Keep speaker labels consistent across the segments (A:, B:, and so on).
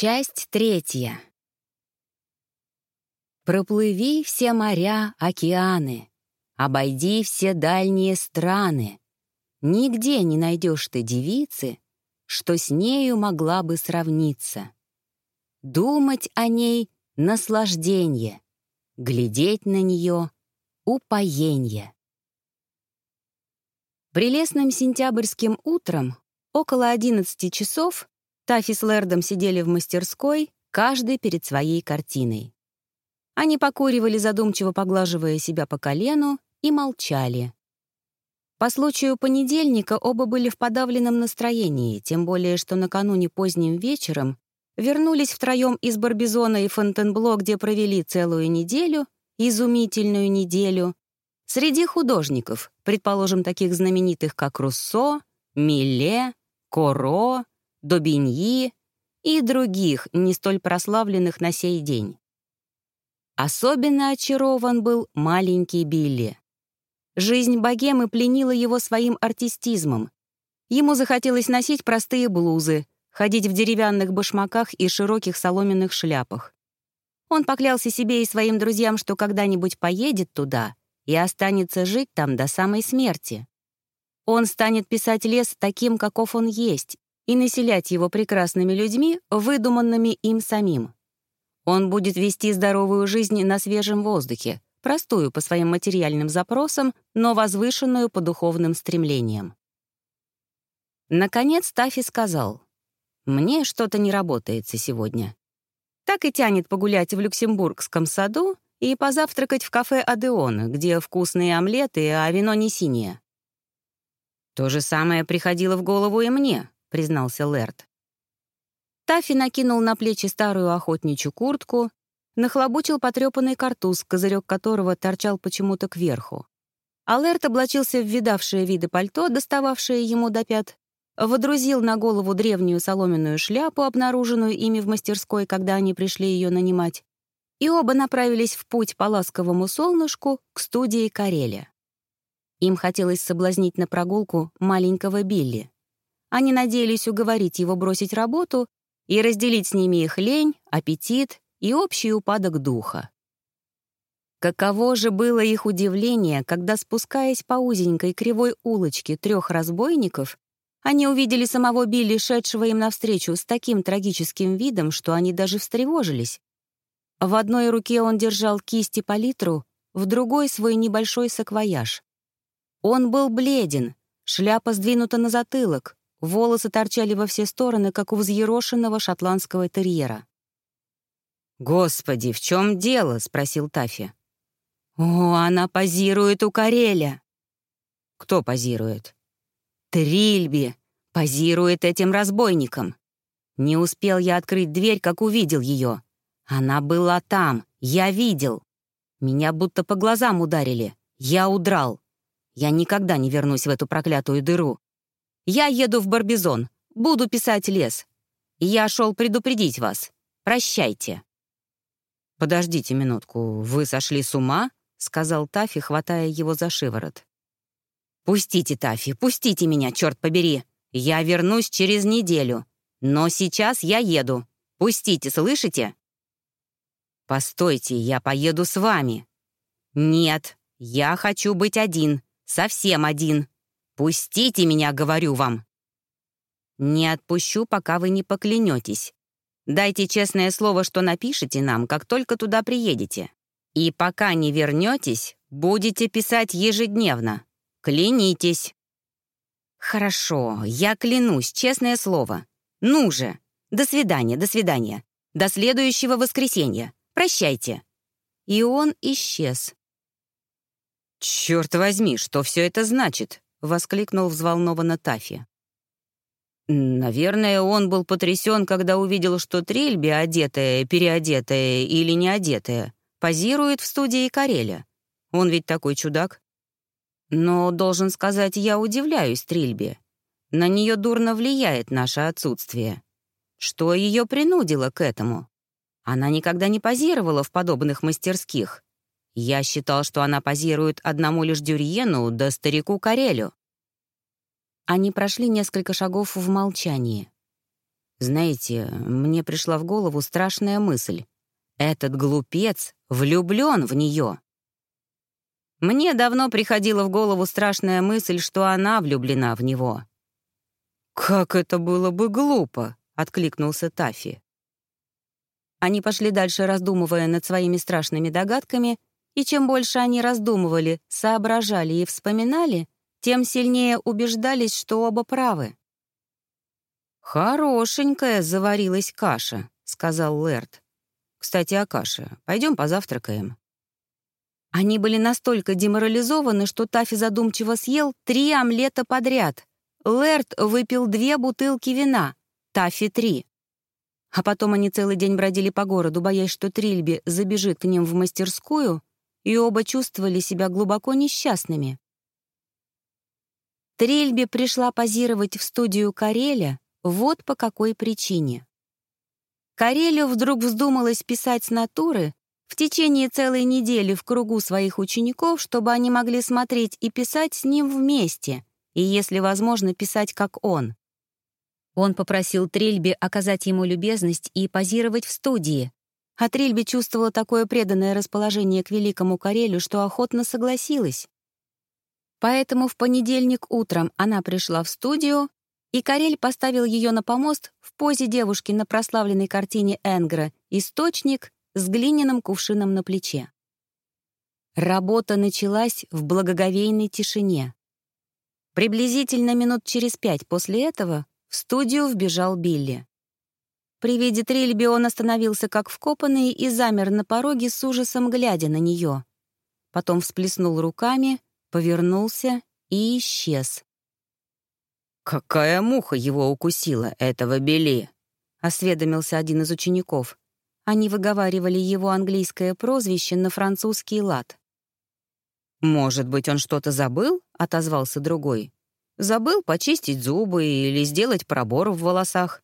A: Часть третья. Проплыви все моря, океаны, Обойди все дальние страны. Нигде не найдешь ты девицы, Что с нею могла бы сравниться. Думать о ней — наслаждение, Глядеть на нее — упоение. Прелестным сентябрьским утром, около 11 часов, Тафи с Лэрдом сидели в мастерской, каждый перед своей картиной. Они покуривали, задумчиво поглаживая себя по колену, и молчали. По случаю понедельника оба были в подавленном настроении, тем более что накануне поздним вечером вернулись втроем из Барбизона и Фонтенбло, где провели целую неделю, изумительную неделю, среди художников, предположим, таких знаменитых, как Руссо, Милле, Коро, Добиньи и других, не столь прославленных на сей день. Особенно очарован был маленький Билли. Жизнь богемы пленила его своим артистизмом. Ему захотелось носить простые блузы, ходить в деревянных башмаках и широких соломенных шляпах. Он поклялся себе и своим друзьям, что когда-нибудь поедет туда и останется жить там до самой смерти. Он станет писать лес таким, каков он есть, и населять его прекрасными людьми, выдуманными им самим. Он будет вести здоровую жизнь на свежем воздухе, простую по своим материальным запросам, но возвышенную по духовным стремлениям. Наконец Тафи сказал, «Мне что-то не работается сегодня. Так и тянет погулять в Люксембургском саду и позавтракать в кафе «Адеон», где вкусные омлеты, а вино не синее». То же самое приходило в голову и мне, — признался Лэрд. Таффи накинул на плечи старую охотничью куртку, нахлобучил потрепанный картуз, козырек которого торчал почему-то кверху. А Лэрд облачился в видавшие виды пальто, достававшее ему до пят, водрузил на голову древнюю соломенную шляпу, обнаруженную ими в мастерской, когда они пришли ее нанимать, и оба направились в путь по ласковому солнышку к студии Кареля. Им хотелось соблазнить на прогулку маленького Билли. Они надеялись уговорить его бросить работу и разделить с ними их лень, аппетит и общий упадок духа. Каково же было их удивление, когда, спускаясь по узенькой кривой улочке трех разбойников, они увидели самого Билли, шедшего им навстречу с таким трагическим видом, что они даже встревожились. В одной руке он держал кисть и палитру, в другой — свой небольшой саквояж. Он был бледен, шляпа сдвинута на затылок, Волосы торчали во все стороны, как у взъерошенного шотландского терьера. «Господи, в чем дело?» — спросил Таффи. «О, она позирует у Кареля!» «Кто позирует?» «Трильби! Позирует этим разбойникам!» Не успел я открыть дверь, как увидел ее. Она была там, я видел. Меня будто по глазам ударили. Я удрал. Я никогда не вернусь в эту проклятую дыру. Я еду в Барбизон, буду писать лес. Я шел предупредить вас. Прощайте». «Подождите минутку, вы сошли с ума?» — сказал Тафи, хватая его за шиворот. «Пустите, Тафи, пустите меня, черт побери! Я вернусь через неделю. Но сейчас я еду. Пустите, слышите?» «Постойте, я поеду с вами». «Нет, я хочу быть один, совсем один. «Пустите меня, говорю вам!» «Не отпущу, пока вы не поклянетесь. Дайте честное слово, что напишите нам, как только туда приедете. И пока не вернетесь, будете писать ежедневно. Клянитесь!» «Хорошо, я клянусь, честное слово. Ну же! До свидания, до свидания. До следующего воскресенья. Прощайте!» И он исчез. «Черт возьми, что все это значит?» — воскликнул взволнованно Тафи. Наверное, он был потрясен, когда увидел, что Трильби, одетая, переодетая или не одетая, позирует в студии Кареля. Он ведь такой чудак. Но, должен сказать, я удивляюсь Трильби. На нее дурно влияет наше отсутствие. Что ее принудило к этому? Она никогда не позировала в подобных мастерских. Я считал, что она позирует одному лишь Дюрьену да старику Карелю. Они прошли несколько шагов в молчании. Знаете, мне пришла в голову страшная мысль. Этот глупец влюблен в нее. Мне давно приходила в голову страшная мысль, что она влюблена в него. «Как это было бы глупо!» — откликнулся Тафи. Они пошли дальше, раздумывая над своими страшными догадками, и чем больше они раздумывали, соображали и вспоминали, тем сильнее убеждались, что оба правы. «Хорошенькая заварилась каша», — сказал Лэрд. «Кстати, о каше. Пойдем позавтракаем». Они были настолько деморализованы, что Тафи задумчиво съел три омлета подряд. Лэрд выпил две бутылки вина, Тафи — три. А потом они целый день бродили по городу, боясь, что Трильби забежит к ним в мастерскую, и оба чувствовали себя глубоко несчастными. Трильби пришла позировать в студию Кареля вот по какой причине. Карелю вдруг вздумалось писать с натуры в течение целой недели в кругу своих учеников, чтобы они могли смотреть и писать с ним вместе, и, если возможно, писать как он. Он попросил Трильби оказать ему любезность и позировать в студии, а Трильби чувствовала такое преданное расположение к великому Карелю, что охотно согласилась. Поэтому в понедельник утром она пришла в студию, и Карель поставил ее на помост в позе девушки на прославленной картине Энгра «Источник» с глиняным кувшином на плече. Работа началась в благоговейной тишине. Приблизительно минут через пять после этого в студию вбежал Билли. При виде Трильби он остановился как вкопанный и замер на пороге с ужасом, глядя на нее. Потом всплеснул руками, повернулся и исчез.
B: «Какая муха его укусила, этого Билли?» — осведомился один из учеников.
A: Они выговаривали его английское прозвище на французский лад.
B: «Может быть, он что-то забыл?» — отозвался другой. «Забыл почистить зубы или сделать пробор в волосах?»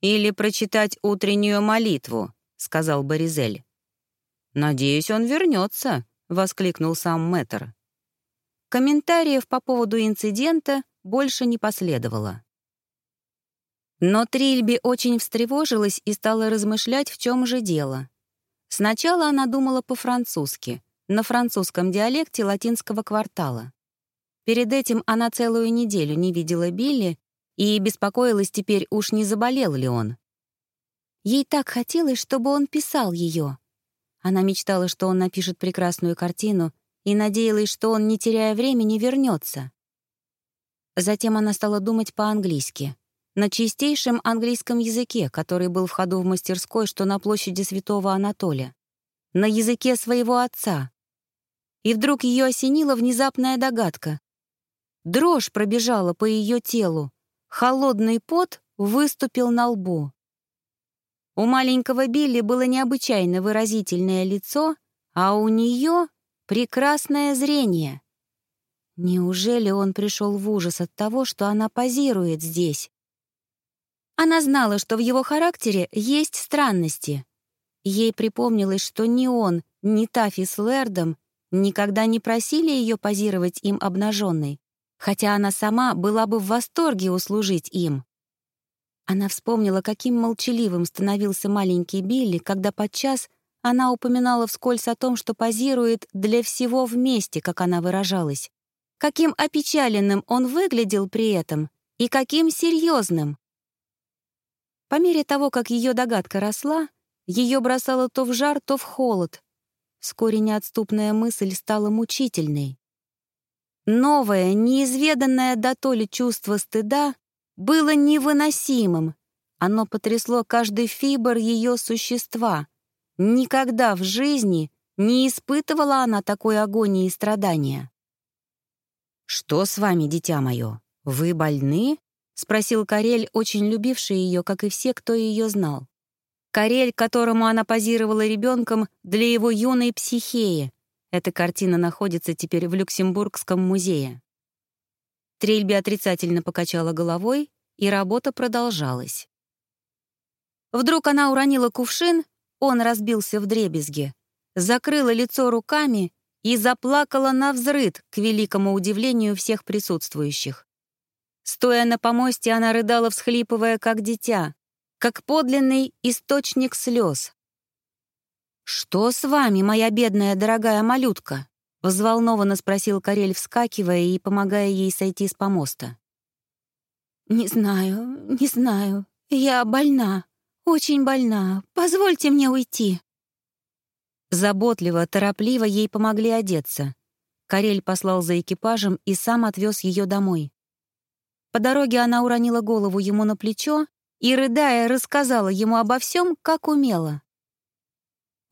B: «Или прочитать утреннюю молитву», — сказал Боризель. «Надеюсь, он вернется», — воскликнул сам мэтр. Комментариев по поводу инцидента больше не последовало. Но Трильби очень встревожилась и стала размышлять, в чем же дело. Сначала она думала по-французски, на французском диалекте латинского квартала. Перед этим она целую неделю не видела Билли и беспокоилась теперь, уж не заболел ли он. Ей так хотелось, чтобы он писал ее. Она мечтала, что он напишет прекрасную картину, и надеялась, что он, не теряя времени, вернется. Затем она стала думать по-английски, на чистейшем английском языке, который был в ходу в мастерской, что на площади Святого Анатолия, на языке своего отца. И вдруг ее осенила внезапная догадка. Дрожь пробежала по ее телу, холодный пот выступил на лбу. У маленького Билли было необычайно выразительное лицо, а у нее — прекрасное зрение. Неужели он пришел в ужас от того, что она позирует здесь? Она знала, что в его характере есть странности. Ей припомнилось, что ни он, ни Тафи с Лэрдом никогда не просили ее позировать им обнаженной, хотя она сама была бы в восторге услужить им. Она вспомнила, каким молчаливым становился маленький Билли, когда подчас она упоминала вскользь о том, что позирует для всего вместе, как она выражалась. Каким опечаленным он выглядел при этом и каким серьезным. По мере того, как ее догадка росла, ее бросало то в жар, то в холод. Вскоре неотступная мысль стала мучительной. Новое, неизведанное до толи чувство стыда было невыносимым. Оно потрясло каждый фибр ее существа. Никогда в жизни не испытывала она такой агонии и страдания. «Что с вами, дитя мое? Вы больны?» — спросил Карель, очень любивший ее, как и все, кто ее знал. Карель, которому она позировала ребенком для его юной психеи. Эта картина находится теперь в Люксембургском музее. Трельби отрицательно покачала головой, и работа продолжалась. Вдруг она уронила кувшин, он разбился в дребезги, закрыла лицо руками и заплакала на взрыд к великому удивлению всех присутствующих. Стоя на помосте, она рыдала, всхлипывая, как дитя,
A: как подлинный источник слез. «Что с вами, моя бедная дорогая малютка?» — взволнованно спросил Карель, вскакивая и помогая ей сойти с помоста. «Не знаю, не знаю. Я больна, очень больна. Позвольте мне уйти». Заботливо, торопливо ей помогли одеться. Карель послал за экипажем и сам отвез ее домой. По дороге она уронила голову ему на плечо и, рыдая, рассказала ему обо всем, как умела.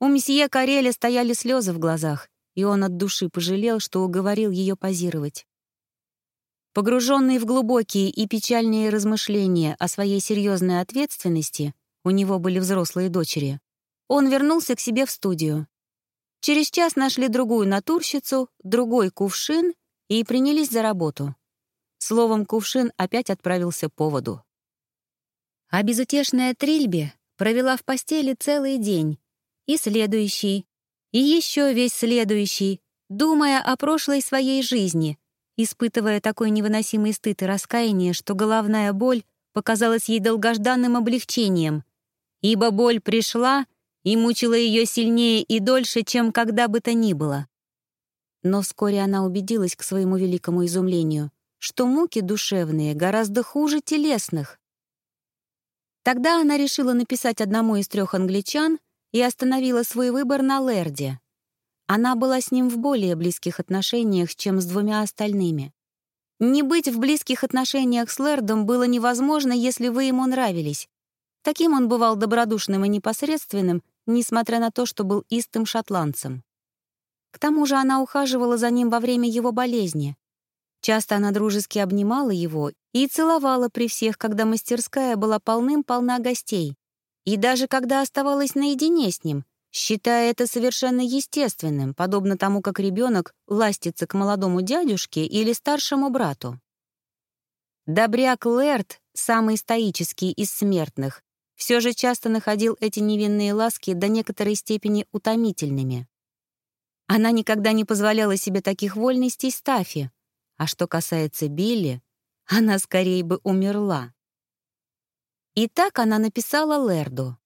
A: У месье Кареля стояли слезы в глазах, и он от души пожалел, что уговорил ее позировать. Погруженный в глубокие и печальные размышления о своей серьезной ответственности, у него были взрослые дочери, он вернулся к себе в студию. Через час нашли другую натурщицу, другой кувшин и принялись за работу. Словом, кувшин опять отправился по воду. А безутешная Трильбе провела в постели целый день, и следующий, и еще весь следующий, думая о прошлой своей жизни, испытывая такой невыносимый стыд и раскаяние, что головная боль показалась ей долгожданным облегчением, ибо боль пришла — и мучила ее сильнее и дольше, чем когда бы то ни было. Но вскоре она убедилась к своему великому изумлению, что муки душевные гораздо хуже телесных. Тогда она решила написать одному из трех англичан и остановила свой выбор на Лерде. Она была с ним в более близких отношениях, чем с двумя остальными. Не быть в близких отношениях с Лердом было невозможно, если вы ему нравились. Таким он бывал добродушным и непосредственным, несмотря на то, что был истым шотландцем. К тому же она ухаживала за ним во время его болезни. Часто она дружески обнимала его и целовала при всех, когда мастерская была полным-полна гостей, и даже когда оставалась наедине с ним, считая это совершенно естественным, подобно тому, как ребенок ластится к молодому дядюшке или старшему брату. Добряк Лэрд, самый стоический из смертных, все же часто находил эти невинные ласки до некоторой степени утомительными. Она никогда не позволяла себе таких вольностей Стафи, а что касается Билли, она скорее бы умерла. И так она написала Лерду.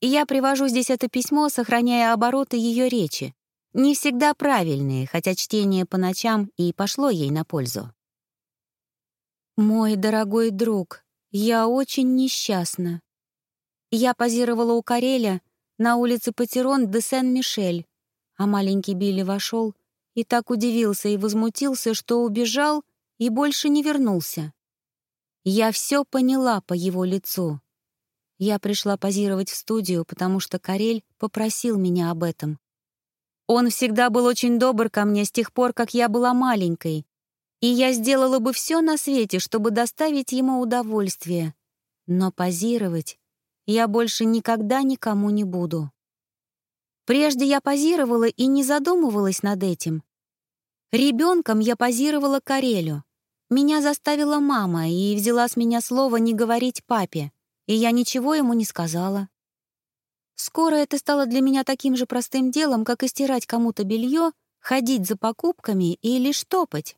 A: Я привожу здесь это письмо, сохраняя обороты ее речи, не всегда правильные, хотя чтение по ночам и пошло ей на пользу. «Мой дорогой друг, я очень несчастна. Я позировала у Кареля на улице Патерон де Сен-Мишель, а маленький Билли вошел и так удивился и возмутился, что убежал и больше не вернулся. Я все поняла по его лицу. Я пришла позировать в студию, потому что Карель попросил меня об этом. Он всегда был очень добр ко мне с тех пор, как я была маленькой, и я сделала бы все на свете, чтобы доставить ему удовольствие. Но позировать я больше никогда никому не буду. Прежде я позировала и не задумывалась над этим. Ребенком я позировала Карелю. Меня заставила мама и взяла с меня слово не говорить папе, и я ничего ему не сказала. Скоро это стало для меня таким же простым делом, как и стирать кому-то белье, ходить за покупками или штопать.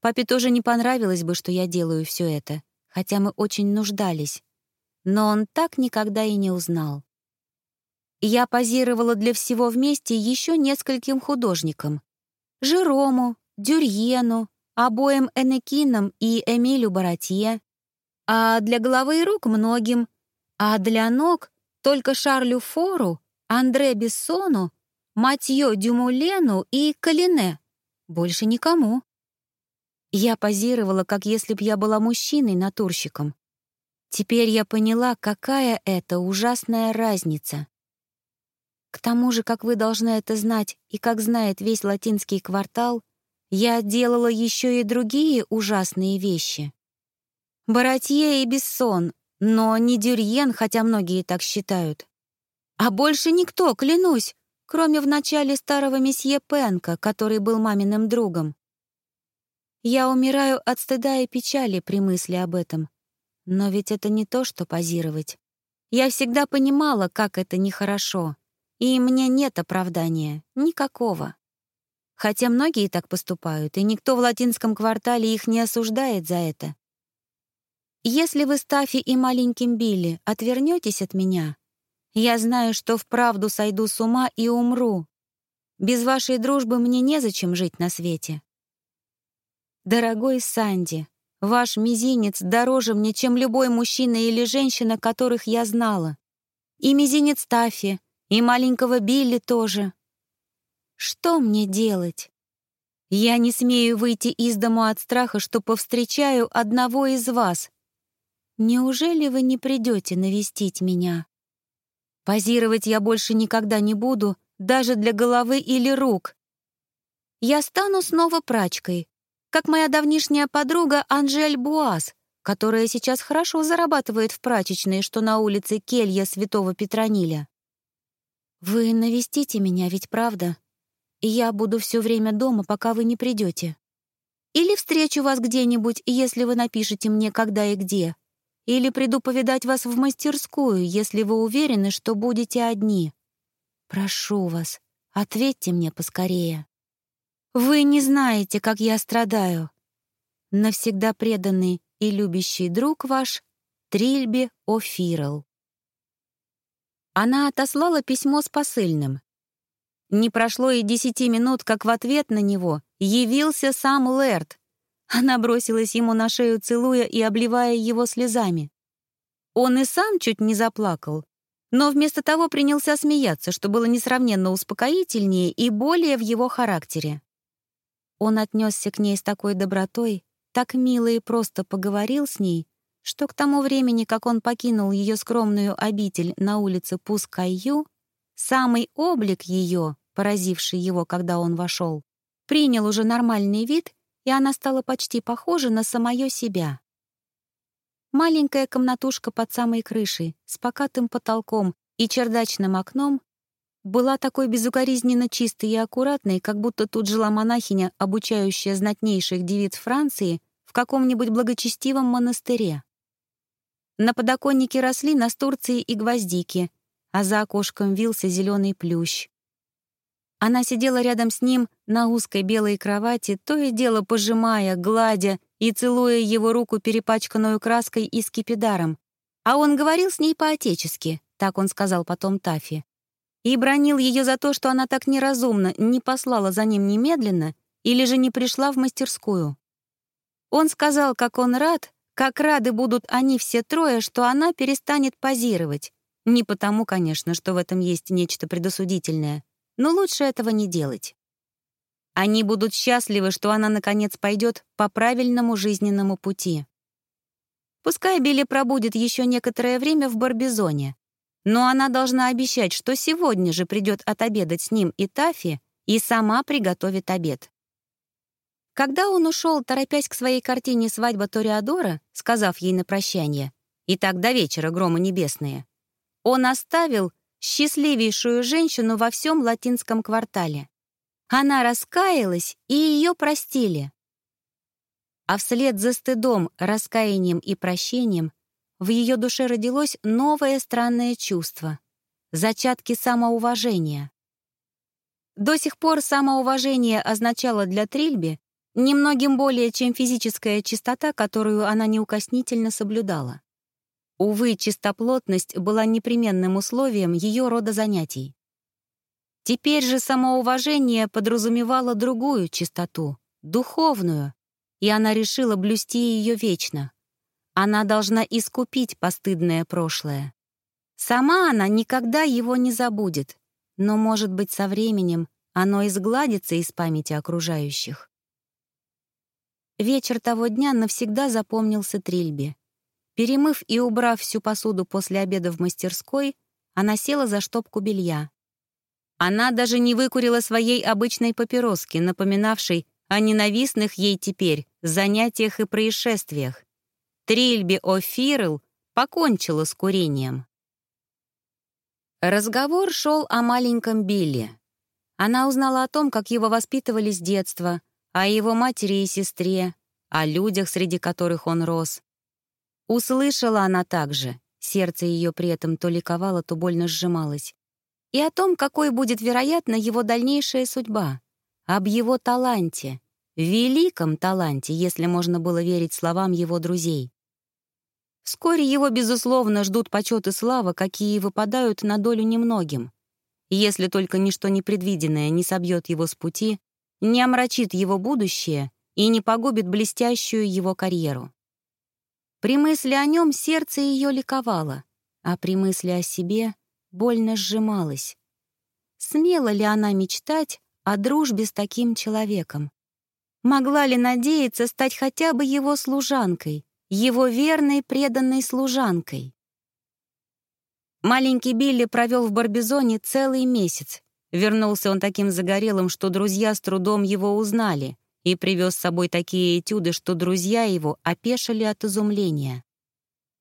A: Папе тоже не понравилось бы, что я делаю все это, хотя мы очень нуждались но он так никогда и не узнал. Я позировала для всего вместе еще нескольким художникам. Жерому, Дюрьену, обоим Энекинам и Эмилю Баратье, а для головы и рук многим, а для ног только Шарлю Фору, Андре Бессону, Матьё Дюмулену и Калине. Больше никому. Я позировала, как если б я была мужчиной-натурщиком. Теперь я поняла, какая это ужасная разница. К тому же, как вы должны это знать, и как знает весь латинский квартал, я делала еще и другие ужасные вещи. Баратье и Бессон, но не Дюрьен, хотя многие так считают. А больше никто, клянусь, кроме в начале старого месье Пенка, который был маминым другом. Я умираю от стыда и печали при мысли об этом. Но ведь это не то, что позировать. Я всегда понимала, как это нехорошо, и мне нет оправдания, никакого. Хотя многие так поступают, и никто в латинском квартале их не осуждает за это. Если вы с Тафи и маленьким Билли отвернетесь от меня, я знаю, что вправду сойду с ума и умру. Без вашей дружбы мне незачем жить на свете. Дорогой Санди, ваш мизинец дороже мне, чем любой мужчина или женщина, которых я знала. И мизинец Тафи, и маленького Билли тоже. Что мне делать? Я не смею выйти из дому от страха, что повстречаю одного из вас. Неужели вы не придете навестить меня? Позировать я больше никогда не буду, даже для головы или рук. Я стану снова прачкой, как моя давнишняя подруга Анжель Буас, которая сейчас хорошо зарабатывает в прачечной, что на улице Келья Святого Петрониля. Вы навестите меня, ведь правда? Я буду все время дома, пока вы не придете. Или встречу вас где-нибудь, если вы напишете мне, когда и где. Или приду повидать вас в мастерскую, если вы уверены, что будете одни. Прошу вас, ответьте мне поскорее. Вы не знаете, как я страдаю. Навсегда преданный и любящий друг ваш Трильби О'Фирл. Она отослала письмо с посыльным. Не прошло и десяти минут, как в ответ на него явился сам Лэрд, она бросилась ему на шею, целуя и обливая его слезами. Он и сам чуть не заплакал, но вместо того принялся смеяться, что было несравненно успокоительнее и более в его характере. Он отнесся к ней с такой добротой, так мило и просто поговорил с ней, что к тому времени, как он покинул ее скромную обитель на улице Пускайю, самый облик ее, поразивший его, когда он вошел, принял уже нормальный вид и она стала почти похожа на самое себя. Маленькая комнатушка под самой крышей, с покатым потолком и чердачным окном была такой безукоризненно чистой и аккуратной, как будто тут жила монахиня, обучающая знатнейших девиц Франции в каком-нибудь благочестивом монастыре. На подоконнике росли настурции и гвоздики, а за окошком вился зеленый плющ. Она сидела рядом с ним на узкой белой кровати, то и дело пожимая, гладя и целуя его руку, перепачканную краской и скипидаром. А он говорил с ней по-отечески, так он сказал потом Тафи. И бронил ее за то, что она так неразумно не послала за ним немедленно или же не пришла в мастерскую. Он сказал, как он рад, как рады будут они все трое, что она перестанет позировать. Не потому, конечно, что в этом есть нечто предосудительное, но лучше этого не делать. Они будут счастливы, что она, наконец, пойдет по правильному жизненному пути. Пускай Билли пробудет еще некоторое время в Барбизоне, но она должна обещать, что сегодня же придет отобедать с ним и Тафи и сама приготовит обед. Когда он ушел, торопясь к своей картине «Свадьба Ториадора», сказав ей на прощание, «И так до вечера, громы небесные», он оставил счастливейшую женщину во всем латинском квартале. Она раскаялась, и ее простили. А вслед за стыдом, раскаянием и прощением в ее душе родилось новое странное чувство — зачатки самоуважения. До сих пор самоуважение означало для Трильби немногим более, чем физическая чистота, которую она неукоснительно соблюдала. Увы, чистоплотность была непременным условием ее рода занятий. Теперь же самоуважение подразумевало другую чистоту, духовную, и она решила блюсти ее вечно. Она должна искупить постыдное прошлое. Сама она никогда его не забудет, но, может быть, со временем оно изгладится из памяти окружающих. Вечер того дня навсегда запомнился Трильбе. Перемыв и убрав всю посуду после обеда в мастерской, она села за штопку белья. Она даже не выкурила своей обычной папироски, напоминавшей о ненавистных ей теперь занятиях и происшествиях. Трильби О'Фирл покончила с курением. Разговор шел о маленьком Билли. Она узнала о том, как его воспитывали с детства, о его матери и сестре, о людях, среди которых он рос, Услышала она также, сердце ее при этом то ликовало, то больно сжималось, и о том, какой будет, вероятно, его дальнейшая судьба, об его таланте, великом таланте, если можно было верить словам его друзей. Вскоре его, безусловно, ждут почет и слава, какие выпадают на долю немногим. Если только ничто непредвиденное не собьет его с пути, не омрачит его будущее и не погубит блестящую его карьеру. При мысли о нем сердце ее ликовало, а при мысли о себе больно сжималось. Смела ли она мечтать о дружбе с таким человеком? Могла ли надеяться стать хотя бы его служанкой, его верной преданной служанкой? Маленький Билли провел в Барбизоне целый месяц. Вернулся он таким загорелым, что друзья с трудом его узнали, и привез с собой такие этюды, что друзья его опешили от изумления.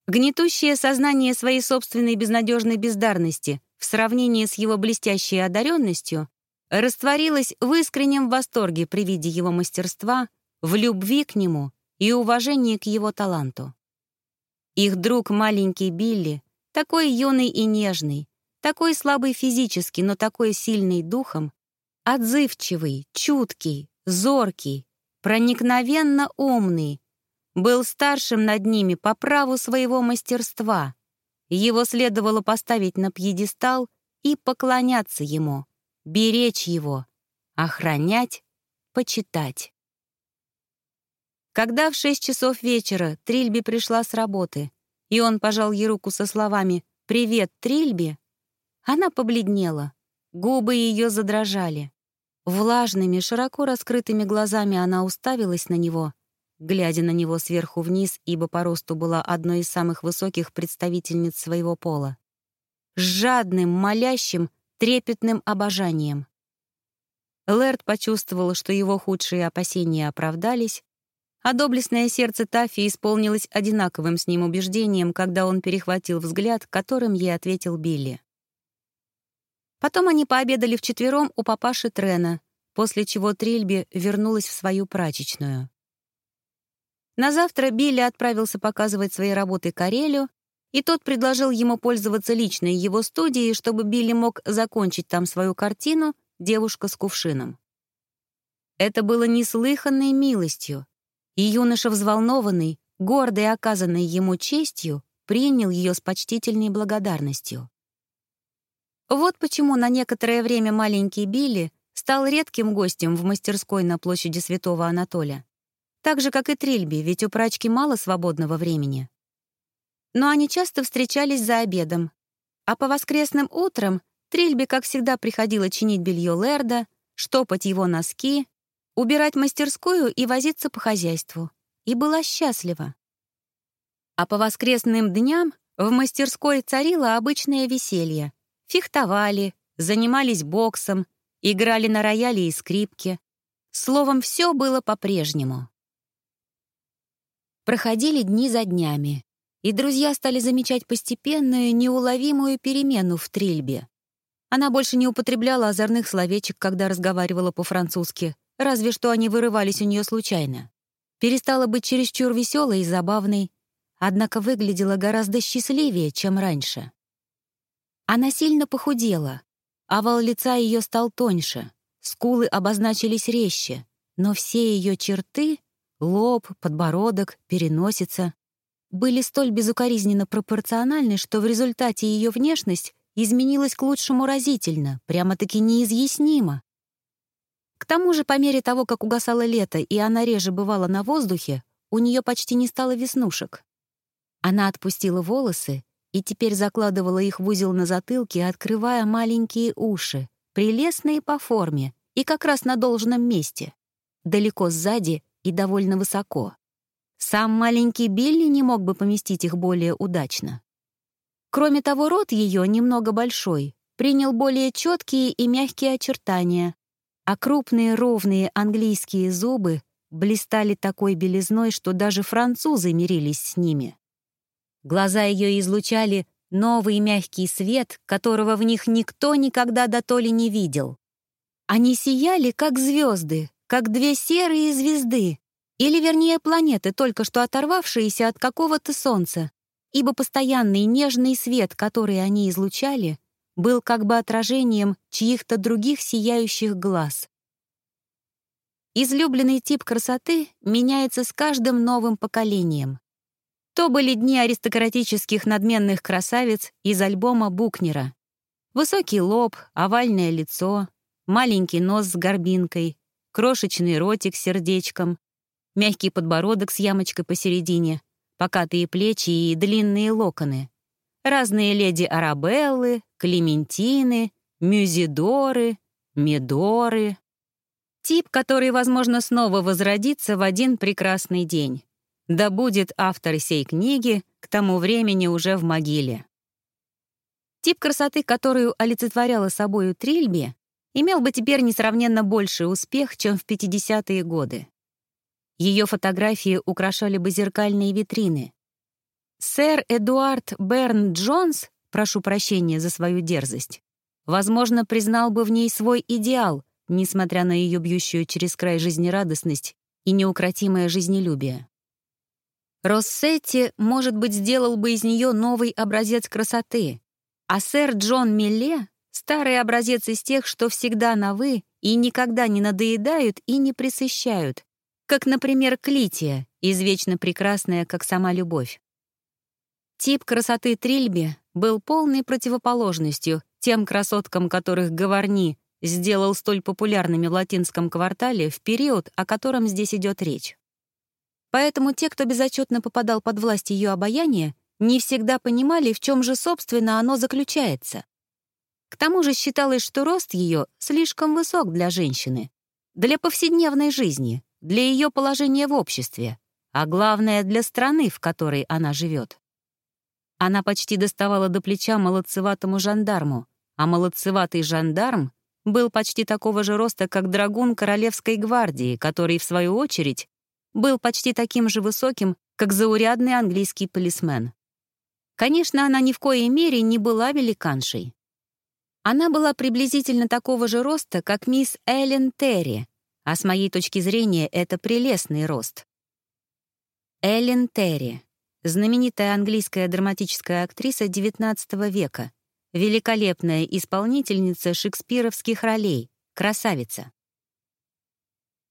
A: Гнетущее сознание своей собственной безнадежной бездарности в сравнении с его блестящей одаренностью растворилось в искреннем восторге при виде его мастерства, в любви к нему и уважении к его таланту. Их друг маленький Билли, такой юный и нежный, такой слабый физически, но такой сильный духом, отзывчивый, чуткий, зоркий, проникновенно умный, был старшим над ними по праву своего мастерства. Его следовало поставить на пьедестал и поклоняться ему, беречь его, охранять, почитать. Когда в шесть часов вечера Трильби пришла с работы, и он пожал ей руку со словами «Привет, Трильби», она побледнела, губы ее задрожали. Влажными, широко раскрытыми глазами она уставилась на него, глядя на него сверху вниз, ибо по росту была одной из самых высоких представительниц своего пола. С жадным, молящим, трепетным обожанием. Лэрд почувствовал, что его худшие опасения оправдались, а доблестное сердце Тафи исполнилось одинаковым с ним убеждением, когда он перехватил взгляд, которым ей ответил Билли. Потом они пообедали вчетвером у папаши Трена, после чего Трильби вернулась в свою прачечную. На завтра Билли отправился показывать свои работы Карелю, и тот предложил ему пользоваться личной его студией, чтобы Билли мог закончить там свою картину «Девушка с кувшином». Это было неслыханной милостью, и юноша взволнованный, гордый оказанной ему честью, принял ее с почтительной благодарностью. Вот почему на некоторое время маленький Билли стал редким гостем в мастерской на площади Святого Анатолия. Так же, как и Трильби, ведь у прачки мало свободного времени. Но они часто встречались за обедом. А по воскресным утрам Трильби, как всегда, приходила чинить белье Лерда, штопать его носки, убирать мастерскую и возиться по хозяйству. И была счастлива. А по воскресным дням в мастерской царило обычное веселье. Фехтовали, занимались боксом, играли на рояле и скрипке. Словом, все было по-прежнему. Проходили дни за днями, и друзья стали замечать постепенную, неуловимую перемену в Трильбе. Она больше не употребляла озорных словечек, когда разговаривала по-французски, разве что они вырывались у нее случайно. Перестала быть чересчур веселой и забавной, однако выглядела гораздо счастливее, чем раньше. Она сильно похудела, овал лица ее стал тоньше, скулы обозначились резче, но все ее черты — лоб, подбородок, переносица — были столь безукоризненно пропорциональны, что в результате ее внешность изменилась к лучшему разительно, прямо-таки неизъяснимо. К тому же, по мере того, как угасало лето и она реже бывала на воздухе, у нее почти не стало веснушек. Она отпустила волосы и теперь закладывала их в узел на затылке, открывая маленькие уши, прелестные по форме и как раз на должном месте, далеко сзади и довольно высоко. Сам маленький Билли не мог бы поместить их более удачно. Кроме того, рот ее немного большой, принял более четкие и мягкие очертания, а крупные ровные английские зубы блистали такой белизной, что даже французы мирились с ними. Глаза ее излучали новый мягкий свет, которого в них никто никогда до то ли не видел. Они сияли, как звезды, как две серые звезды, или, вернее, планеты, только что оторвавшиеся от какого-то солнца, ибо постоянный нежный свет, который они излучали, был как бы отражением чьих-то других сияющих глаз. Излюбленный тип красоты меняется с каждым новым поколением. То были дни аристократических надменных красавиц из альбома Букнера. Высокий лоб, овальное лицо, маленький нос с горбинкой, крошечный ротик с сердечком, мягкий подбородок с ямочкой посередине, покатые плечи и длинные локоны. Разные леди Арабеллы, Клементины, Мюзидоры, Медоры. Тип, который, возможно, снова возродится в один прекрасный день. Да будет автор сей книги к тому времени уже в могиле. Тип красоты, которую олицетворяла собою Трильби, имел бы теперь несравненно больший успех, чем в 50-е годы. Ее фотографии украшали бы зеркальные витрины. Сэр Эдуард Берн Джонс, прошу прощения за свою дерзость, возможно, признал бы в ней свой идеал, несмотря на ее бьющую через край жизнерадостность и неукротимое жизнелюбие. Россетти, может быть, сделал бы из нее новый образец красоты, а сэр Джон Милле — старый образец из тех, что всегда на «вы» и никогда не надоедают и не присыщают, как, например, Клития, извечно прекрасная, как сама любовь. Тип красоты Трильби был полной противоположностью тем красоткам, которых Говорни сделал столь популярными в латинском квартале в период, о котором здесь идет речь. Поэтому те, кто безотчетно попадал под власть ее обаяния, не всегда понимали, в чем же, собственно, оно заключается. К тому же считалось, что рост ее слишком высок для женщины, для повседневной жизни, для ее положения в обществе, а главное — для страны, в которой она живет. Она почти доставала до плеча молодцеватому жандарму, а молодцеватый жандарм был почти такого же роста, как драгун Королевской гвардии, который, в свою очередь, был почти таким же высоким, как заурядный английский полисмен. Конечно, она ни в коей мере не была великаншей. Она была приблизительно такого же роста, как мисс Эллен Терри, а с моей точки зрения это прелестный рост. Эллен Терри, знаменитая английская драматическая актриса XIX века, великолепная исполнительница шекспировских ролей, красавица.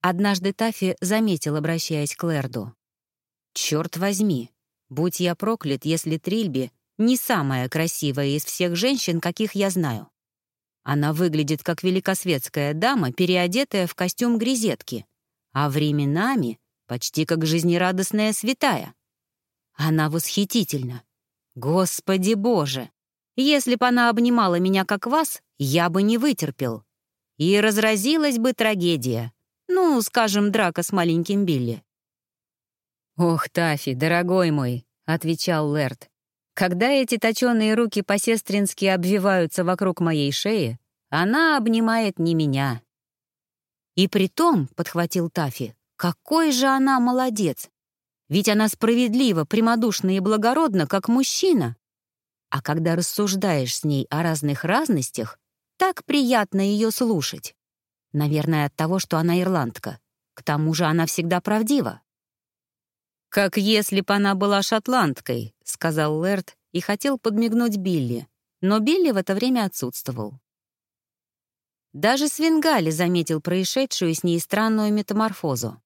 A: Однажды Таффи заметил, обращаясь к Лерду. «Черт возьми, будь я проклят, если Трильби не самая красивая из всех женщин, каких я знаю. Она выглядит как великосветская дама, переодетая в костюм грезетки, а временами почти как жизнерадостная святая. Она восхитительна. Господи Боже! Если бы она обнимала меня как вас, я бы не вытерпел. И разразилась бы трагедия. Ну, скажем, драка с маленьким Билли. «Ох, Тафи, дорогой мой», — отвечал Лерт. «Когда эти точёные руки по-сестрински обвиваются вокруг моей шеи, она обнимает не меня». «И при том», — подхватил Тафи, — «какой же она молодец! Ведь она справедлива, прямодушна и благородна, как мужчина. А когда рассуждаешь с ней о разных разностях, так приятно ее слушать. Наверное, от того, что она ирландка. К тому же она всегда правдива. «Как если б она была шотландкой», — сказал Лэрд и хотел подмигнуть Билли, но Билли в это время отсутствовал. Даже Свингали заметил происшедшую с ней странную метаморфозу.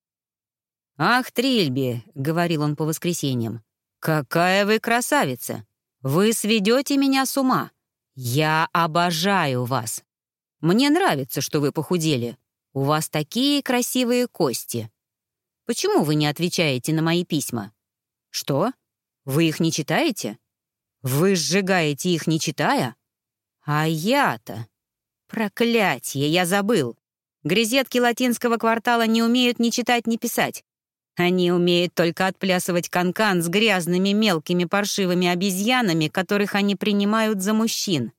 A: «Ах, Трильби», — говорил он по воскресеньям, — «какая вы красавица! Вы сведете меня с ума! Я обожаю вас!» Мне нравится, что вы похудели. У вас такие красивые кости. Почему вы не отвечаете на мои письма? Что? Вы их не читаете? Вы сжигаете их, не читая? А я-то... Проклятие, я забыл. Грезетки латинского квартала не умеют ни читать, ни писать. Они умеют только отплясывать канкан -кан с грязными мелкими паршивыми обезьянами, которых они принимают за мужчин.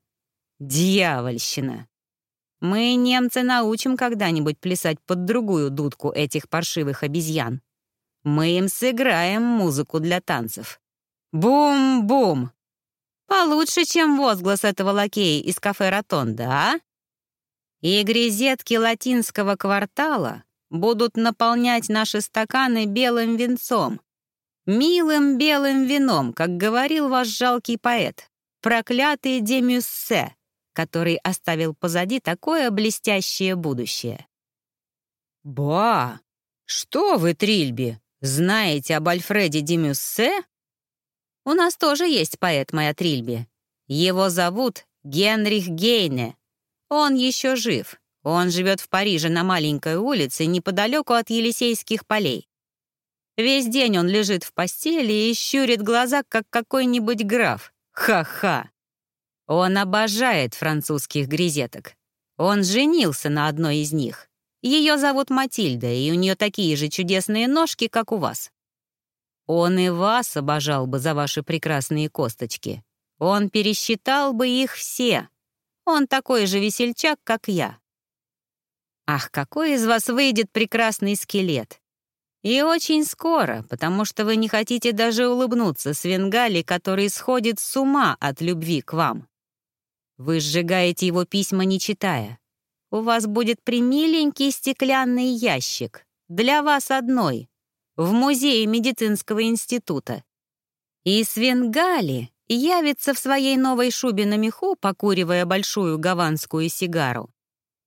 A: Дьявольщина! Мы, немцы, научим когда-нибудь плясать под другую дудку этих паршивых обезьян. Мы им сыграем музыку для танцев. Бум-бум! Получше, чем возглас этого лакея из кафе «Ротонда», а? И грезетки латинского квартала будут наполнять наши стаканы белым венцом. Милым белым вином, как говорил ваш жалкий поэт, проклятый Демюссе который оставил позади такое блестящее будущее. «Ба! Что вы, Трильби, знаете об Альфреде де У нас тоже есть поэт моя Трильби. Его зовут Генрих Гейне. Он еще жив. Он живет в Париже на маленькой улице неподалеку от Елисейских полей. Весь день он лежит в постели и щурит глаза, как какой-нибудь граф. Ха-ха. Он обожает французских грезеток. Он женился на одной из них. Ее зовут Матильда, и у нее такие же чудесные ножки, как у вас. Он и вас обожал бы за ваши прекрасные косточки. Он пересчитал бы их все. Он такой же весельчак, как я. Ах, какой из вас выйдет прекрасный скелет! И очень скоро, потому что вы не хотите даже улыбнуться Свенгали, который сходит с ума от любви к вам. Вы сжигаете его письма, не читая. У вас будет примиленький стеклянный ящик. Для вас одной. В музее медицинского института. И Свенгали явится в своей новой шубе на меху, покуривая большую гаванскую сигару,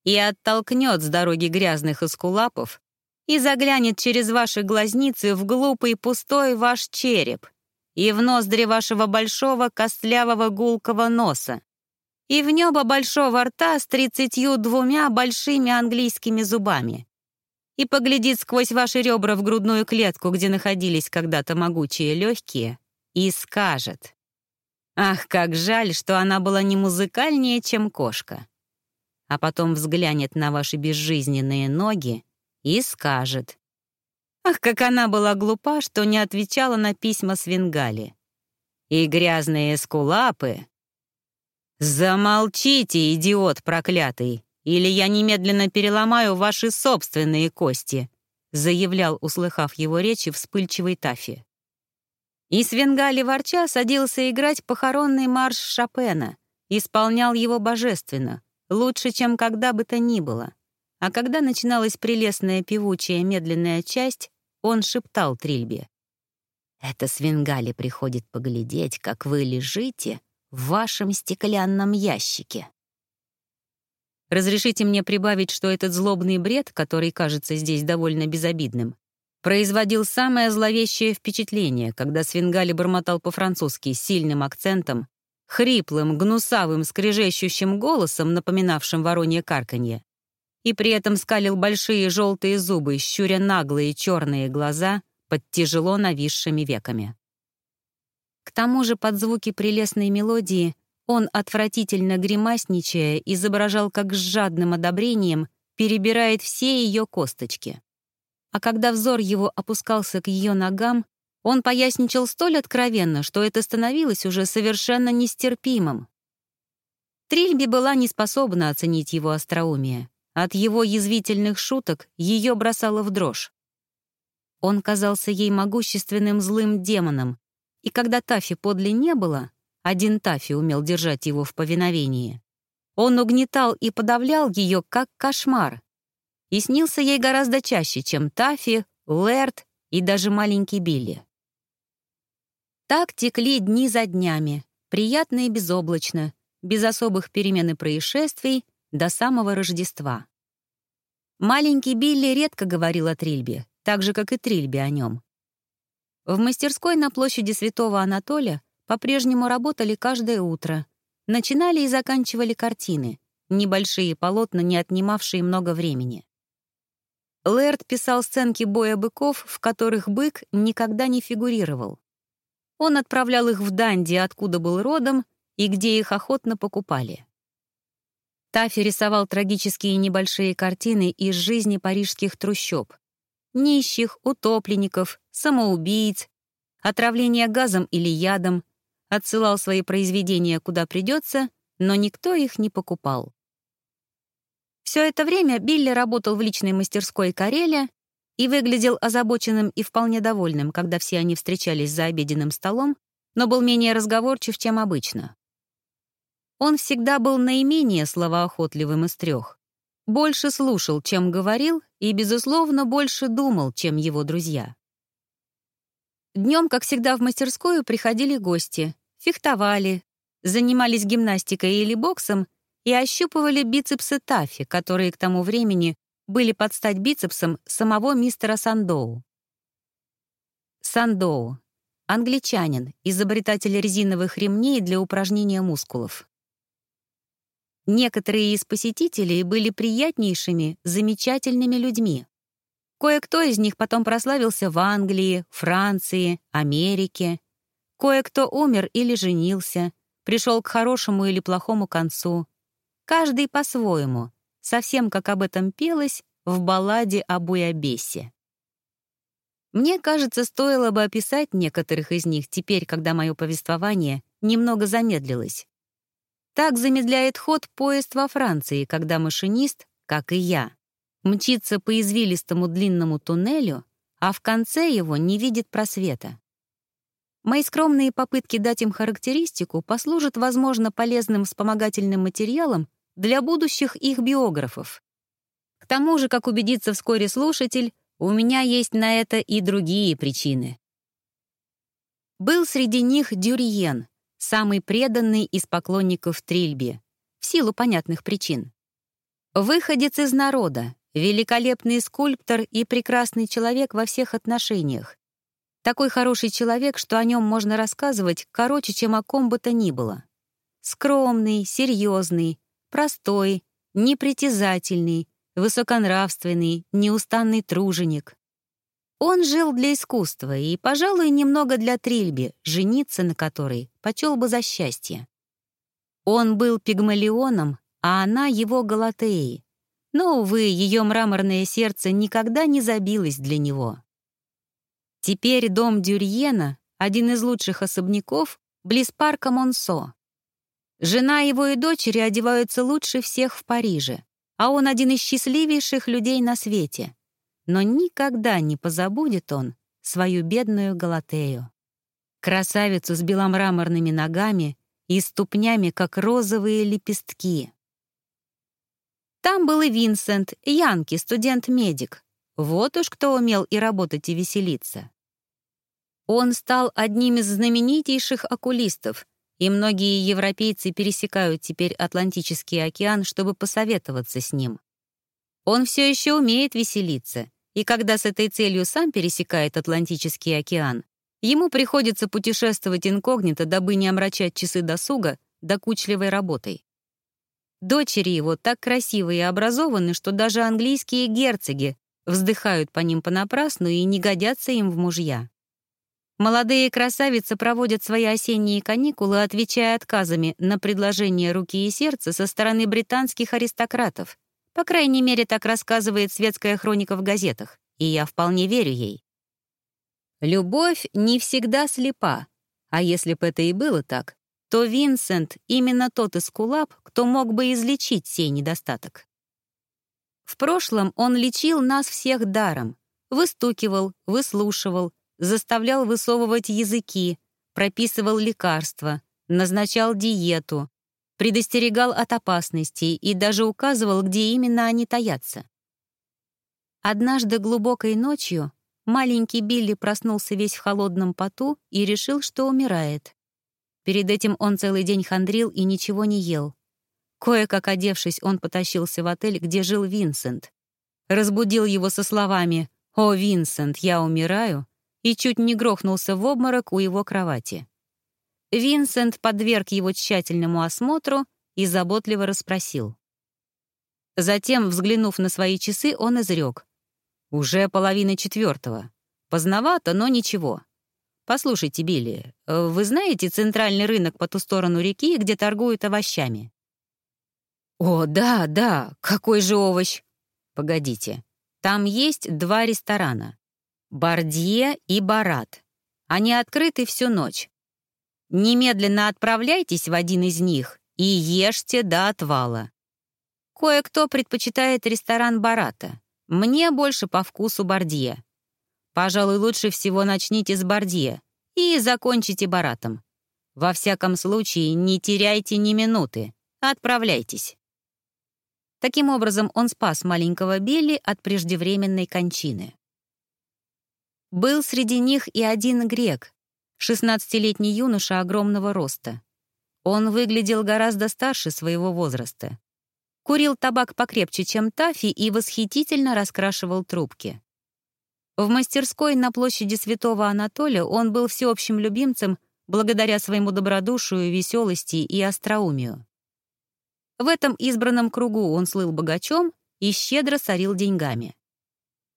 A: и оттолкнет с дороги грязных эскулапов и заглянет через ваши глазницы в глупый пустой ваш череп и в ноздри вашего большого костлявого гулкого носа и в небо большого рта с тридцатью двумя большими английскими зубами и поглядит сквозь ваши ребра в грудную клетку, где находились когда-то могучие легкие, и скажет Ах, как жаль, что она была не музыкальнее, чем кошка. А потом взглянет на ваши безжизненные ноги и скажет. Ах, как она была глупа, что не отвечала на письма с Венгали. И грязные скулапы. «Замолчите, идиот проклятый, или я немедленно переломаю ваши собственные кости», заявлял, услыхав его речи, вспыльчивый Тафи. И Свенгали ворча садился играть похоронный марш Шопена, исполнял его божественно, лучше, чем когда бы то ни было. А когда начиналась прелестная певучая медленная часть, он шептал Трильбе. «Это Свенгали приходит поглядеть, как вы лежите в вашем стеклянном ящике». Разрешите мне прибавить, что этот злобный бред, который кажется здесь довольно безобидным, производил самое зловещее впечатление, когда Свингали бормотал по-французски с сильным акцентом, хриплым, гнусавым, скрежещущим голосом, напоминавшим воронье карканье, и при этом скалил большие желтые зубы, щуря наглые черные глаза под тяжело нависшими веками. К тому же под звуки прелестной мелодии он, отвратительно гримасничая, изображал, как с жадным одобрением перебирает все ее косточки а когда взор его опускался к ее ногам, он поясничал столь откровенно, что это становилось уже совершенно нестерпимым. Трильби была не способна оценить его остроумие. От его язвительных шуток ее бросало в дрожь. Он казался ей могущественным злым демоном, и когда Тафи подле не было, один Тафи умел держать его в повиновении, он угнетал и подавлял ее, как кошмар, и снился ей гораздо чаще, чем Таффи, Лэрд и даже маленький Билли. Так текли дни за днями, приятно и безоблачно, без особых перемен и происшествий, до самого Рождества. Маленький Билли редко говорил о Трильбе, так же, как и Трильбе о нем. В мастерской на площади Святого Анатолия по-прежнему работали каждое утро. Начинали и заканчивали картины, небольшие полотна, не отнимавшие много времени. Лэрд писал сценки боя быков, в которых бык никогда не фигурировал. Он отправлял их в Данди, откуда был родом, и где их охотно покупали. Таффи рисовал трагические небольшие картины из жизни парижских трущоб. Нищих, утопленников, самоубийц, отравления газом или ядом, отсылал свои произведения куда придется, но никто их не покупал. Все это время Билли работал в личной мастерской Кареля и выглядел озабоченным и вполне довольным, когда все они встречались за обеденным столом, но был менее разговорчив, чем обычно. Он всегда был наименее словоохотливым из трех. Больше слушал, чем говорил, и, безусловно, больше думал, чем его друзья. Днем, как всегда, в мастерскую приходили гости, фехтовали, занимались гимнастикой или боксом и ощупывали бицепсы Таффи, которые к тому времени были под стать бицепсом самого мистера Сандоу. Сандоу англичанин, изобретатель резиновых ремней для упражнения мускулов. Некоторые из посетителей были приятнейшими, замечательными людьми. Кое-кто из них потом прославился в Англии, Франции, Америке. Кое-кто умер или женился, пришел к хорошему или плохому концу. Каждый по-своему, совсем как об этом пелось в балладе о Буябесе. Мне кажется, стоило бы описать некоторых из них теперь, когда мое повествование немного замедлилось. Так замедляет ход поезд во Франции, когда машинист, как и я, мчится по извилистому длинному туннелю, а в конце его не видит просвета. Мои скромные попытки дать им характеристику послужат, возможно, полезным вспомогательным материалом для будущих их биографов. К тому же, как убедится вскоре слушатель, у меня есть на это и другие причины. Был среди них Дюриен, самый преданный из поклонников Трильби, в силу понятных причин. Выходец из народа, великолепный скульптор и прекрасный человек во всех отношениях. Такой хороший человек, что о нем можно рассказывать короче, чем о ком бы то ни было. Скромный, серьезный, простой, непритязательный, высоконравственный, неустанный труженик. Он жил для искусства и, пожалуй, немного для Трильби, жениться на которой почел бы за счастье. Он был пигмалионом, а она его Галатеей. Но, увы, ее мраморное сердце никогда не забилось для него. Теперь дом Дюрьена — один из лучших особняков близ парка Монсо. Жена его и дочери одеваются лучше всех в Париже, а он один из счастливейших людей на свете — но никогда не позабудет он свою бедную Галатею. Красавицу с беломраморными ногами и ступнями, как розовые лепестки. Там был и Винсент, Янки, студент-медик. Вот уж кто умел и работать, и веселиться. Он стал одним из знаменитейших окулистов, и многие европейцы пересекают теперь Атлантический океан, чтобы посоветоваться с ним. Он все еще умеет веселиться, и когда с этой целью сам пересекает Атлантический океан, ему приходится путешествовать инкогнито, дабы не омрачать часы досуга докучливой работой. Дочери его так красивы и образованы, что даже английские герцоги вздыхают по ним понапрасну и не годятся им в мужья. Молодые красавицы проводят свои осенние каникулы, отвечая отказами на предложения руки и сердца со стороны британских аристократов, по крайней мере, так рассказывает светская хроника в газетах, и я вполне верю ей. Любовь не всегда слепа, а если бы это и было так, то Винсент именно тот эскулап, кто мог бы излечить сей недостаток. В прошлом он лечил нас всех даром, выстукивал, выслушивал, заставлял высовывать языки, прописывал лекарства, назначал диету, предостерегал от опасностей и даже указывал, где именно они таятся. Однажды глубокой ночью маленький Билли проснулся весь в холодном поту и решил, что умирает. Перед этим он целый день хандрил и ничего не ел. Кое-как одевшись, он потащился в отель, где жил Винсент. Разбудил его со словами «О, Винсент, я умираю!» и чуть не грохнулся в обморок у его кровати. Винсент подверг его тщательному осмотру и заботливо расспросил. Затем, взглянув на свои часы, он изрек. «Уже половина четвертого. Поздновато, но ничего. Послушайте, Билли, вы знаете центральный рынок по ту сторону реки, где торгуют овощами?» «О, да, да, какой же овощ!» «Погодите, там есть два ресторана. Бардье и Барат. Они открыты всю ночь. Немедленно отправляйтесь в один из них и ешьте до отвала. Кое-кто предпочитает ресторан Барата. Мне больше по вкусу Бардье. Пожалуй, лучше всего начните с Бардье и закончите Баратом. Во всяком случае, не теряйте ни минуты. Отправляйтесь. Таким образом, он спас маленького Билли от преждевременной кончины. Был среди них и один грек, Шестнадцатилетний юноша огромного роста. Он выглядел гораздо старше своего возраста. Курил табак покрепче, чем Тафи, и восхитительно раскрашивал трубки. В мастерской на площади Святого Анатолия он был всеобщим любимцем благодаря своему добродушию, веселости и остроумию. В этом избранном кругу он слыл богачом и щедро сорил деньгами.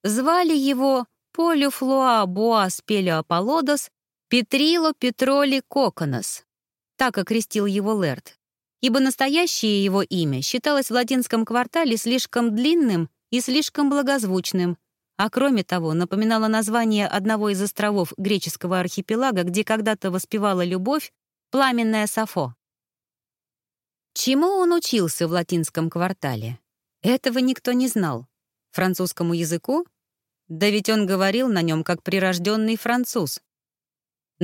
A: Звали его Полю Флуа Буас Пелю Аполлодос Петрило Петроли Коконос. Так окрестил его Лерт, ибо настоящее его имя считалось в латинском квартале слишком длинным и слишком благозвучным, а кроме того напоминало название одного из островов греческого архипелага, где когда-то воспевала любовь, пламенная Сафо. Чему он учился в латинском квартале? Этого никто не знал. Французскому языку? Да ведь он говорил на нем как прирожденный француз.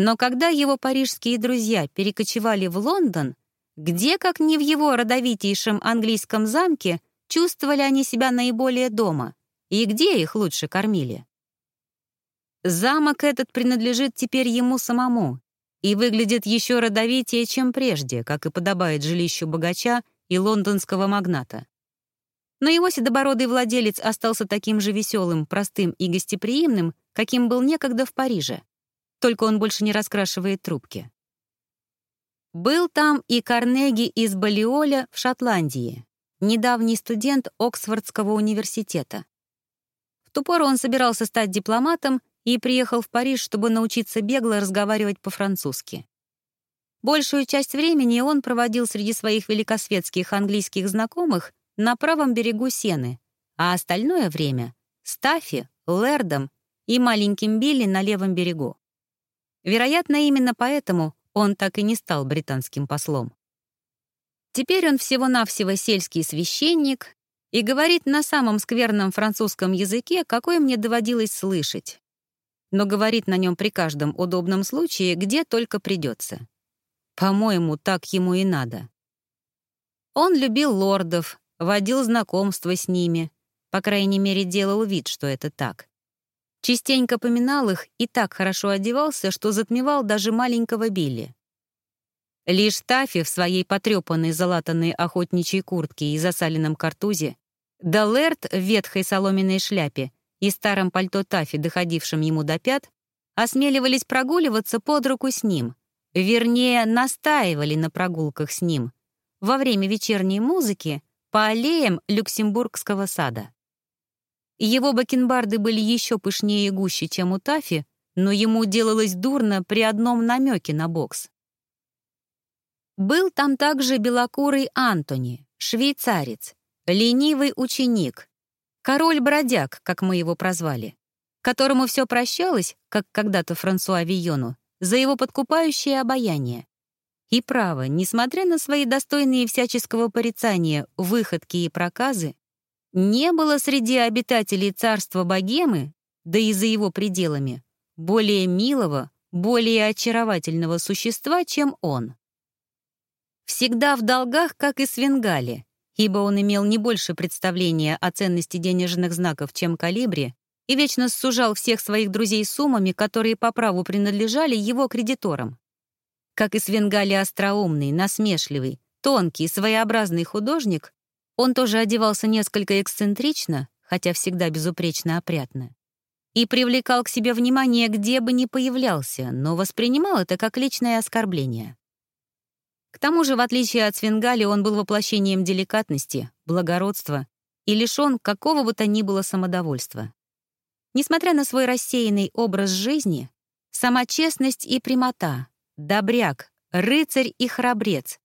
A: Но когда его парижские друзья перекочевали в Лондон, где, как не в его родовитейшем английском замке, чувствовали они себя наиболее дома, и где их лучше кормили? Замок этот принадлежит теперь ему самому, и выглядит еще родовитее, чем прежде, как и подобает жилищу богача и лондонского магната. Но его седобородый владелец остался таким же веселым, простым и гостеприимным, каким был некогда в Париже. Только он больше не раскрашивает трубки. Был там и Карнеги из Балиоля в Шотландии, недавний студент Оксфордского университета. В ту пору он собирался стать дипломатом и приехал в Париж, чтобы научиться бегло разговаривать по-французски. Большую часть времени он проводил среди своих великосветских английских знакомых на правом берегу Сены, а остальное время — с Таффи, Лердом и маленьким Билли на левом берегу. Вероятно, именно поэтому он так и не стал британским послом. Теперь он всего-навсего сельский священник и говорит на самом скверном французском языке, какой мне доводилось слышать но говорит на нем при каждом удобном случае, где только придется. По-моему, так ему и надо. Он любил лордов, водил знакомства с ними, по крайней мере, делал вид, что это так. Частенько поминал их и так хорошо одевался, что затмевал даже маленького Билли. Лишь Тафи в своей потрепанной залатанной охотничьей куртке и засаленном картузе, да Лерт в ветхой соломенной шляпе и старом пальто Тафи, доходившем ему до пят, осмеливались прогуливаться под руку с ним, вернее, настаивали на прогулках с ним, во время вечерней музыки по аллеям Люксембургского сада. Его бакенбарды были еще пышнее и гуще, чем у Тафи, но ему делалось дурно при одном намеке на бокс. Был там также белокурый Антони, швейцарец, ленивый ученик, Король-бродяг, как мы его прозвали, которому все прощалось, как когда-то Франсуа Вийону, за его подкупающее обаяние. И право, несмотря на свои достойные всяческого порицания выходки и проказы, не было среди обитателей царства Богемы, да и за его пределами, более милого, более очаровательного существа, чем он. Всегда в долгах, как и Свенгали, ибо он имел не больше представления о ценности денежных знаков, чем Калибри, и вечно сужал всех своих друзей суммами, которые по праву принадлежали его кредиторам. Как и Свенгали остроумный, насмешливый, тонкий, своеобразный художник, он тоже одевался несколько эксцентрично, хотя всегда безупречно опрятно, и привлекал к себе внимание, где бы ни появлялся, но воспринимал это как личное оскорбление. К тому же, в отличие от Свенгали, он был воплощением деликатности, благородства и лишён какого бы то ни было самодовольства. Несмотря на свой рассеянный образ жизни, сама честность и прямота, добряк, рыцарь и храбрец,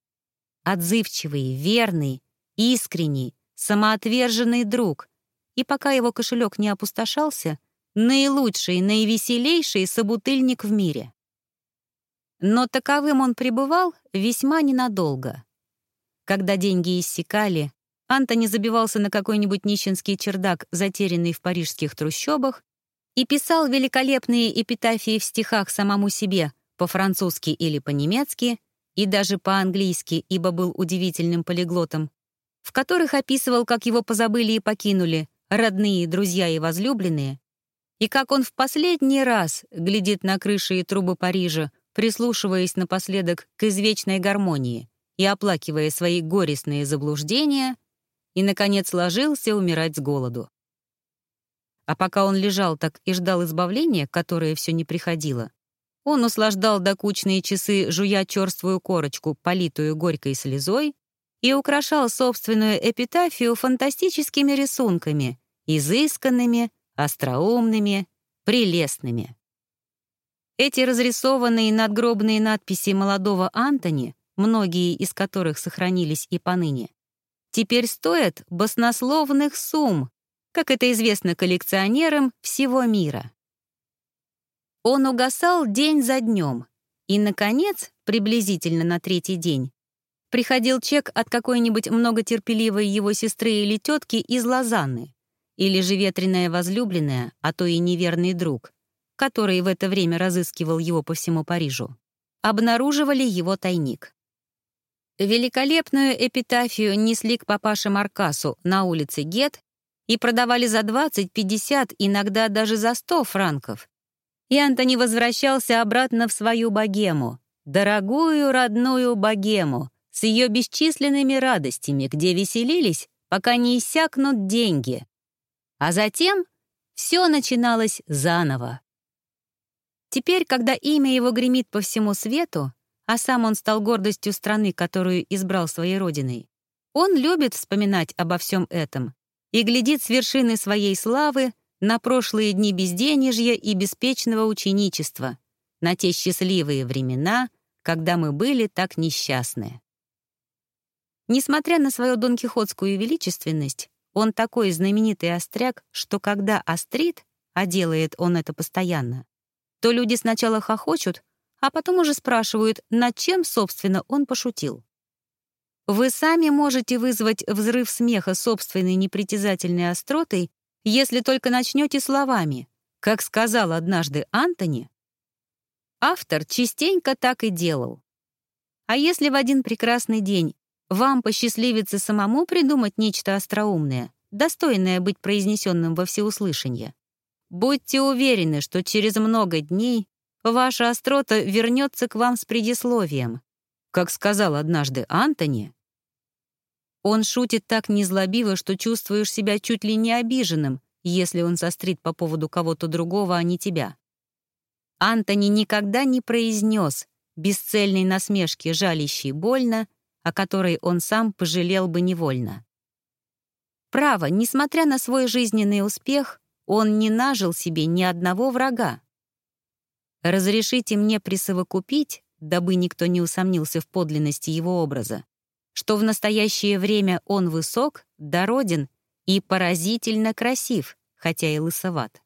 A: отзывчивый, верный, искренний, самоотверженный друг, и пока его кошелек не опустошался, наилучший, наивеселейший собутыльник в мире. Но таковым он пребывал весьма ненадолго. Когда деньги иссякали, Антони забивался на какой-нибудь нищенский чердак, затерянный в парижских трущобах, и писал великолепные эпитафии в стихах самому себе, по-французски или по-немецки, и даже по-английски, ибо был удивительным полиглотом, в которых описывал, как его позабыли и покинули родные, друзья и возлюбленные, и как он в последний раз глядит на крыши и трубы Парижа, прислушиваясь напоследок к извечной гармонии и оплакивая свои горестные заблуждения, и, наконец, ложился умирать с голоду. А пока он лежал так и ждал избавления, которое все не приходило, он услаждал докучные часы, жуя черствую корочку, политую горькой слезой, и украшал собственную эпитафию фантастическими рисунками, изысканными, остроумными, прелестными. Эти разрисованные надгробные надписи молодого Антони, многие из которых сохранились и поныне, теперь стоят баснословных сумм, как это известно коллекционерам всего мира. Он угасал день за днем, и, наконец, приблизительно на третий день, приходил чек от какой-нибудь многотерпеливой его сестры или тетки из Лозанны, или же ветреная возлюбленная, а то и неверный друг, который в это время разыскивал его по всему Парижу, обнаруживали его тайник. Великолепную эпитафию несли к папаше Маркасу на улице Гет и продавали за 20, 50, иногда даже за 100 франков. И Антони возвращался обратно в свою богему, дорогую родную богему, с ее бесчисленными радостями, где веселились, пока не иссякнут деньги. А затем все начиналось заново. Теперь, когда имя его гремит по всему свету, а сам он стал гордостью страны, которую избрал своей родиной, он любит вспоминать обо всем этом и глядит с вершины своей славы на прошлые дни безденежья и беспечного ученичества, на те счастливые времена, когда мы были так несчастны. Несмотря на свою донкихотскую величественность, он такой знаменитый остряк, что когда острит, а делает он это постоянно, то люди сначала хохочут, а потом уже спрашивают, над чем, собственно, он пошутил. Вы сами можете вызвать взрыв смеха собственной непритязательной остротой, если только начнете словами, как сказал однажды Антони. Автор частенько так и делал. А если в один прекрасный день вам посчастливится самому придумать нечто остроумное, достойное быть произнесенным во всеуслышание, Будьте уверены, что через много дней ваша острота вернется к вам с предисловием. Как сказал однажды Антони, он шутит так незлобиво, что чувствуешь себя чуть ли не обиженным, если он сострит по поводу кого-то другого, а не тебя. Антони никогда не произнес бесцельной насмешки, жалящей больно, о которой он сам пожалел бы невольно. Право, несмотря на свой жизненный успех, он не нажил себе ни одного врага. Разрешите мне присовокупить, дабы никто не усомнился в подлинности его образа, что в настоящее время он высок, дороден и поразительно красив, хотя и лысоват.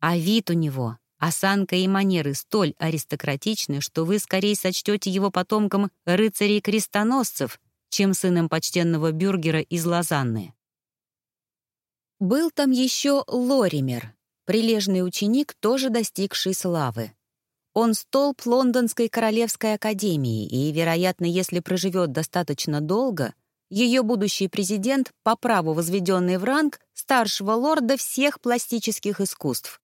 A: А вид у него, осанка и манеры столь аристократичны, что вы скорее сочтете его потомком рыцарей-крестоносцев, чем сыном почтенного бюргера из Лозанны. Был там еще Лоример, прилежный ученик, тоже достигший славы. Он столб Лондонской Королевской Академии, и, вероятно, если проживет достаточно долго, ее будущий президент, по праву возведенный в ранг старшего лорда всех пластических искусств,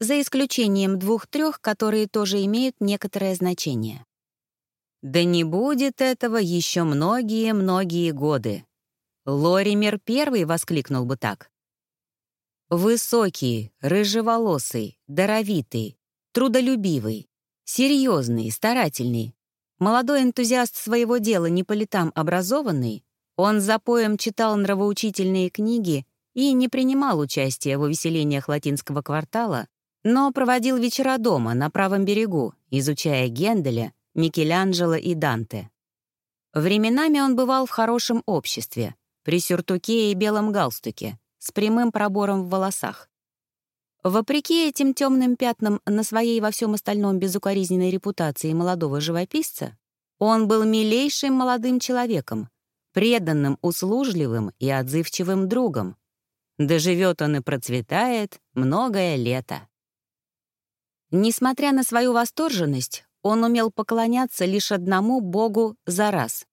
A: за исключением двух-трех, которые тоже имеют некоторое значение. Да не будет этого еще многие-многие годы. Лоример первый воскликнул бы так. Высокий, рыжеволосый, даровитый, трудолюбивый, серьезный, старательный, молодой энтузиаст своего дела не по летам образованный, он за поем читал нравоучительные книги и не принимал участия в увеселениях латинского квартала, но проводил вечера дома на правом берегу, изучая Генделя, Микеланджело и Данте. Временами он бывал в хорошем обществе, при сюртуке и белом галстуке, с прямым пробором в волосах. Вопреки этим темным пятнам на своей во всем остальном безукоризненной репутации молодого живописца, он был милейшим молодым человеком, преданным, услужливым и отзывчивым другом. Доживет он и процветает многое лето. Несмотря на свою восторженность, он умел поклоняться лишь одному богу за раз.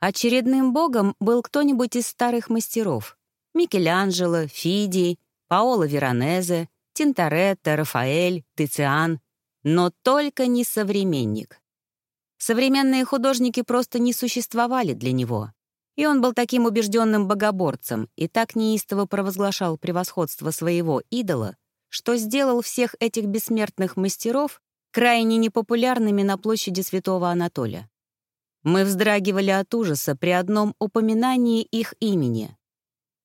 A: Очередным богом был кто-нибудь из старых мастеров, Микеланджело, Фидий, Паоло Веронезе, Тинторетто, Рафаэль, Тициан, но только не современник. Современные художники просто не существовали для него. И он был таким убежденным богоборцем и так неистово провозглашал превосходство своего идола, что сделал всех этих бессмертных мастеров крайне непопулярными на площади Святого Анатолия. Мы вздрагивали от ужаса при одном упоминании их имени.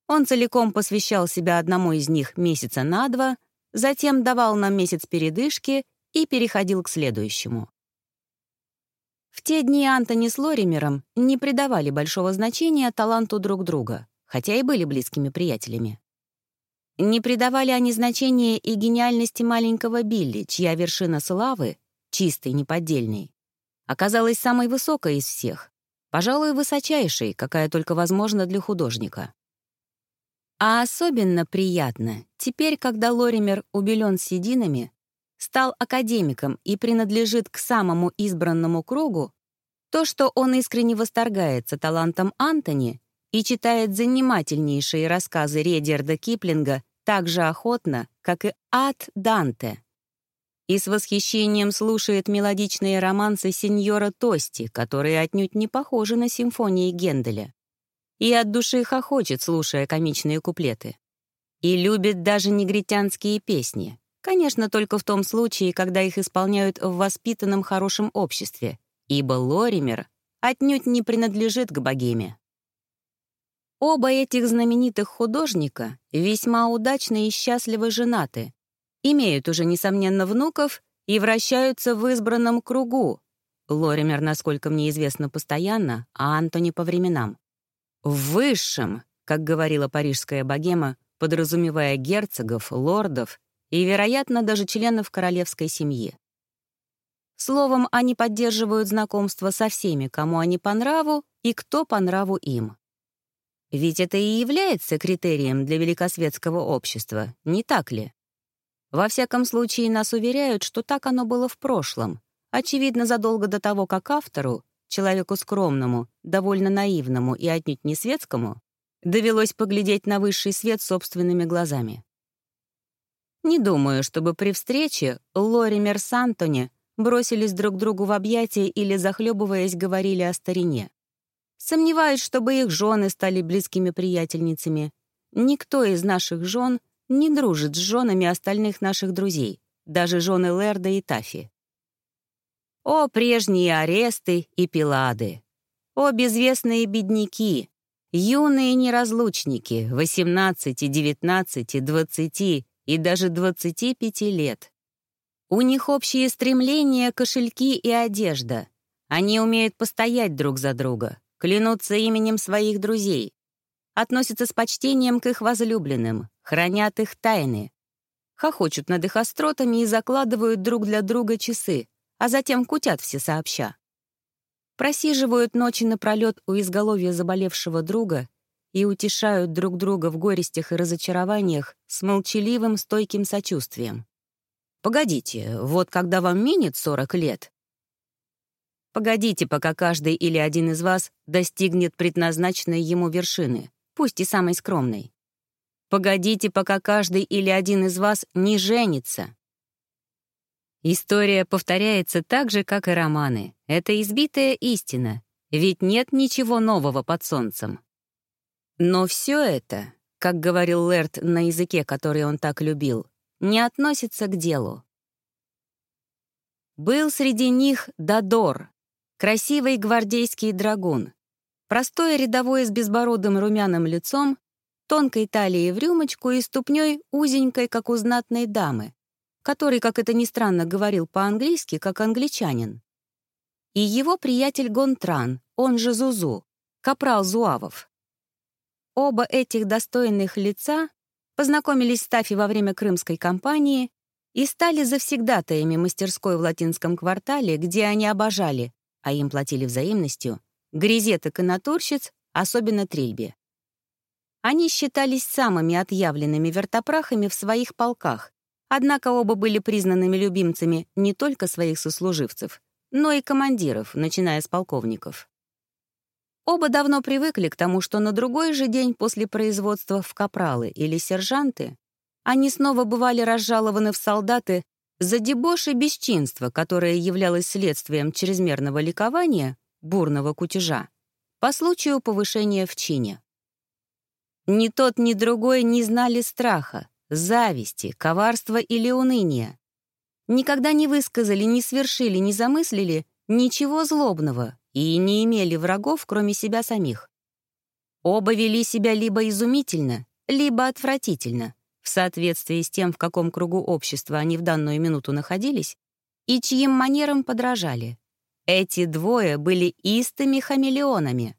A: Он целиком посвящал себя одному из них месяца на два, затем давал нам месяц передышки и переходил к следующему. В те дни Антони с Лоримером не придавали большого значения таланту друг друга, хотя и были близкими приятелями. Не придавали они значения и гениальности маленького Билли, чья вершина славы, чистой, неподдельной, оказалась самой высокой из всех, пожалуй, высочайшей, какая только возможна для художника. А особенно приятно, теперь, когда Лоример убелен сединами, стал академиком и принадлежит к самому избранному кругу, то, что он искренне восторгается талантом Антони и читает занимательнейшие рассказы Редерда Киплинга так же охотно, как и Ад Данте. И с восхищением слушает мелодичные романсы сеньора Тости, которые отнюдь не похожи на симфонии Генделя. И от души хохочет, слушая комичные куплеты. И любит даже негритянские песни. Конечно, только в том случае, когда их исполняют в воспитанном хорошем обществе, ибо Лоример отнюдь не принадлежит к богеме. Оба этих знаменитых художника весьма удачно и счастливо женаты, имеют уже, несомненно, внуков и вращаются в избранном кругу. Лоример, насколько мне известно, постоянно, а Антони по временам. В высшем, как говорила парижская богема, подразумевая герцогов, лордов и, вероятно, даже членов королевской семьи. Словом, они поддерживают знакомство со всеми, кому они по нраву и кто по нраву им. Ведь это и является критерием для великосветского общества, не так ли? Во всяком случае, нас уверяют, что так оно было в прошлом, очевидно, задолго до того, как автору, человеку скромному, довольно наивному и отнюдь не светскому, довелось поглядеть на высший свет собственными глазами. Не думаю, чтобы при встрече Лоример с Антони бросились друг другу в объятия или, захлебываясь, говорили о старине. Сомневаюсь, чтобы их жены стали близкими приятельницами. Никто из наших жен не дружит с женами остальных наших друзей, даже жены Лерда и Тафи. О, прежние аресты и пилады! О, безвестные бедняки! Юные неразлучники, 18, 19, 20 и даже 25 лет. У них общие стремления, кошельки и одежда. Они умеют постоять друг за друга, клянутся именем своих друзей, относятся с почтением к их возлюбленным, хранят их тайны, хохочут над их остротами и закладывают друг для друга часы, а затем кутят все сообща. Просиживают ночи напролет у изголовья заболевшего друга и утешают друг друга в горестях и разочарованиях с молчаливым стойким сочувствием. «Погодите, вот когда вам минет 40 лет, Погодите, пока каждый или один из вас достигнет предназначенной ему вершины, пусть и самой скромной. Погодите, пока каждый или один из вас не женится. История повторяется так же, как и романы. Это избитая истина, ведь нет ничего нового под солнцем. Но все это, как говорил Лерт на языке, который он так любил, не относится к делу. Был среди них Дадор, Красивый гвардейский драгун. Простой рядовой с безбородым румяным лицом, тонкой талией в рюмочку и ступней узенькой, как у знатной дамы, который, как это ни странно, говорил по-английски, как англичанин. И его приятель Гонтран, он же Зузу, капрал Зуавов. Оба этих достойных лица познакомились с Тафи во время крымской кампании и стали завсегдатаями мастерской в латинском квартале, где они обожали а им платили взаимностью, грезеток и натурщиц, особенно трильби. Они считались самыми отъявленными вертопрахами в своих полках, однако оба были признанными любимцами не только своих сослуживцев, но и командиров, начиная с полковников. Оба давно привыкли к тому, что на другой же день после производства в капралы или сержанты они снова бывали разжалованы в солдаты за дебош и бесчинство, которое являлось следствием чрезмерного ликования, бурного кутежа, по случаю повышения в чине. Ни тот, ни другой не знали страха, зависти, коварства или уныния. Никогда не высказали, не свершили, не замыслили ничего злобного и не имели врагов, кроме себя самих. Оба вели себя либо изумительно, либо отвратительно, в соответствии с тем, в каком кругу общества они в данную минуту находились, и чьим манерам подражали. Эти двое были истыми хамелеонами.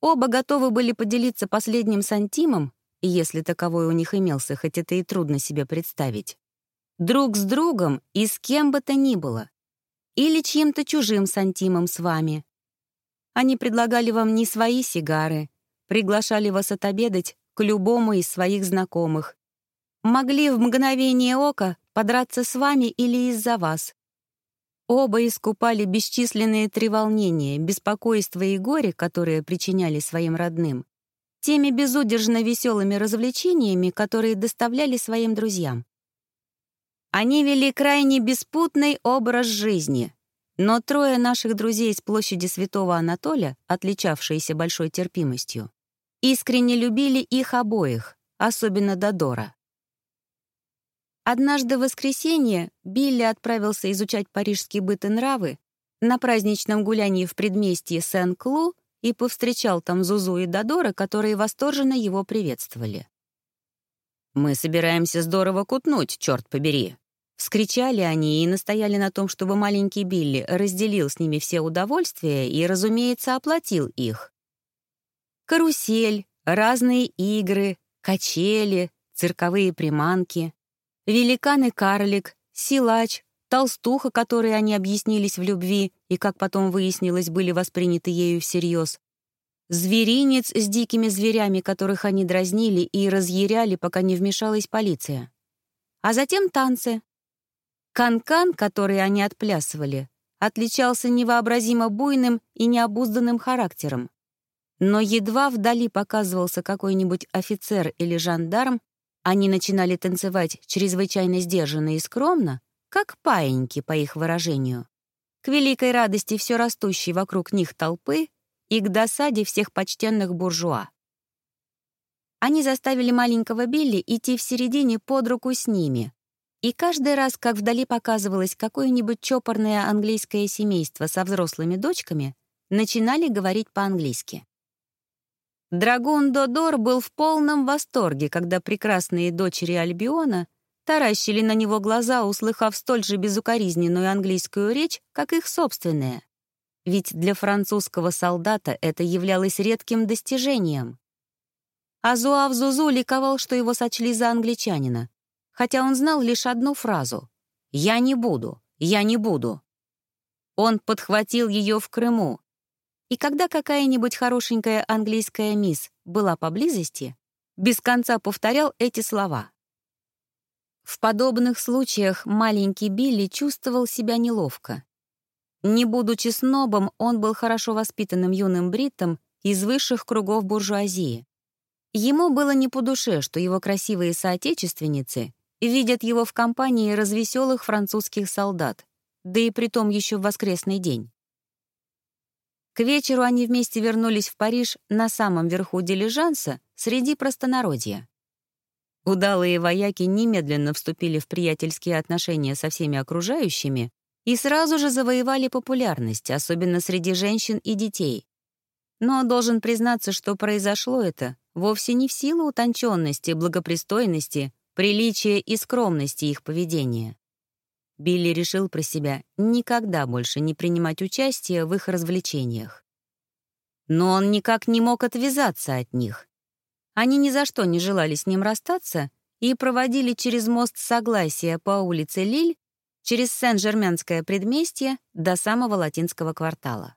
A: Оба готовы были поделиться последним сантимом, если таковой у них имелся, хоть это и трудно себе представить, друг с другом и с кем бы то ни было, или чьим-то чужим сантимом с вами. Они предлагали вам не свои сигары, приглашали вас отобедать к любому из своих знакомых. Могли в мгновение ока подраться с вами или из-за вас. Оба искупали бесчисленные треволнения, беспокойство и горе, которые причиняли своим родным, теми безудержно веселыми развлечениями, которые доставляли своим друзьям. Они вели крайне беспутный образ жизни, но трое наших друзей с площади Святого Анатолия, отличавшиеся большой терпимостью, искренне любили их обоих, особенно Додора. Однажды в воскресенье Билли отправился изучать парижские быт и нравы на праздничном гулянии в предместье Сен-Клу и повстречал там Зузу и Додора, которые восторженно его приветствовали. «Мы собираемся здорово кутнуть, черт побери!» Вскричали они и настояли на том, чтобы маленький Билли разделил с ними все удовольствия и, разумеется, оплатил их. Карусель, разные игры, качели, цирковые приманки. Великан и карлик, силач, толстуха, которые они объяснились в любви и, как потом выяснилось, были восприняты ею всерьез. Зверинец с дикими зверями, которых они дразнили и разъяряли, пока не вмешалась полиция. А затем танцы. Канкан, -кан, который они отплясывали, отличался невообразимо буйным и необузданным характером. Но едва вдали показывался какой-нибудь офицер или жандарм, они начинали танцевать чрезвычайно сдержанно и скромно, как паиньки, по их выражению, к великой радости все растущей вокруг них толпы и к досаде всех почтенных буржуа. Они заставили маленького Билли идти в середине под руку с ними, и каждый раз, как вдали показывалось какое-нибудь чопорное английское семейство со взрослыми дочками, начинали говорить по-английски. Драгун Додор был в полном восторге, когда прекрасные дочери Альбиона таращили на него глаза, услыхав столь же безукоризненную английскую речь, как их собственная. Ведь для французского солдата это являлось редким достижением. А Зуав Зузу ликовал, что его сочли за англичанина, хотя он знал лишь одну фразу «Я не буду, я не буду». Он подхватил ее в Крыму, и когда какая-нибудь хорошенькая английская мисс была поблизости, без конца повторял эти слова. В подобных случаях маленький Билли чувствовал себя неловко. Не будучи снобом, он был хорошо воспитанным юным бриттом из высших кругов буржуазии. Ему было не по душе, что его красивые соотечественницы видят его в компании развеселых французских солдат, да и притом еще в воскресный день. К вечеру они вместе вернулись в Париж на самом верху дилижанса среди простонародья. Удалые вояки немедленно вступили в приятельские отношения со всеми окружающими и сразу же завоевали популярность, особенно среди женщин и детей. Но должен признаться, что произошло это вовсе не в силу утонченности, благопристойности, приличия и скромности их поведения. Билли решил про себя никогда больше не принимать участие в их развлечениях. Но он никак не мог отвязаться от них. Они ни за что не желали с ним расстаться и проводили через мост Согласия по улице Лиль через Сен-Жерменское предместье до самого латинского квартала.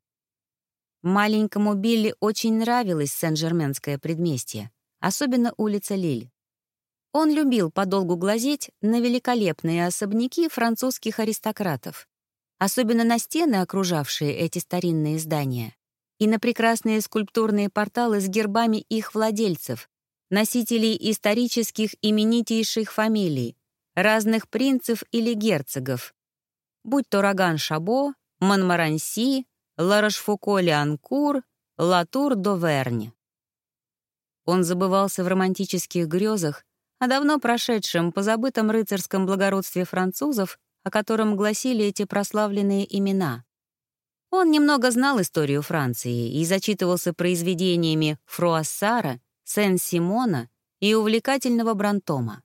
A: Маленькому Билли очень нравилось Сен-Жерменское предместье, особенно улица Лиль. Он любил подолгу глазеть на великолепные особняки французских аристократов, особенно на стены, окружавшие эти старинные здания, и на прекрасные скульптурные порталы с гербами их владельцев, носителей исторических именитейших фамилий, разных принцев или герцогов, будь то Роган Шабо, Монмаранси, Ларошфуко Леанкур, Латур d'Auvergne. Он забывался в романтических грезах о давно прошедшем, позабытом рыцарском благородстве французов, о котором гласили эти прославленные имена. Он немного знал историю Франции и зачитывался произведениями Фруассара, Сен-Симона и увлекательного Брантома.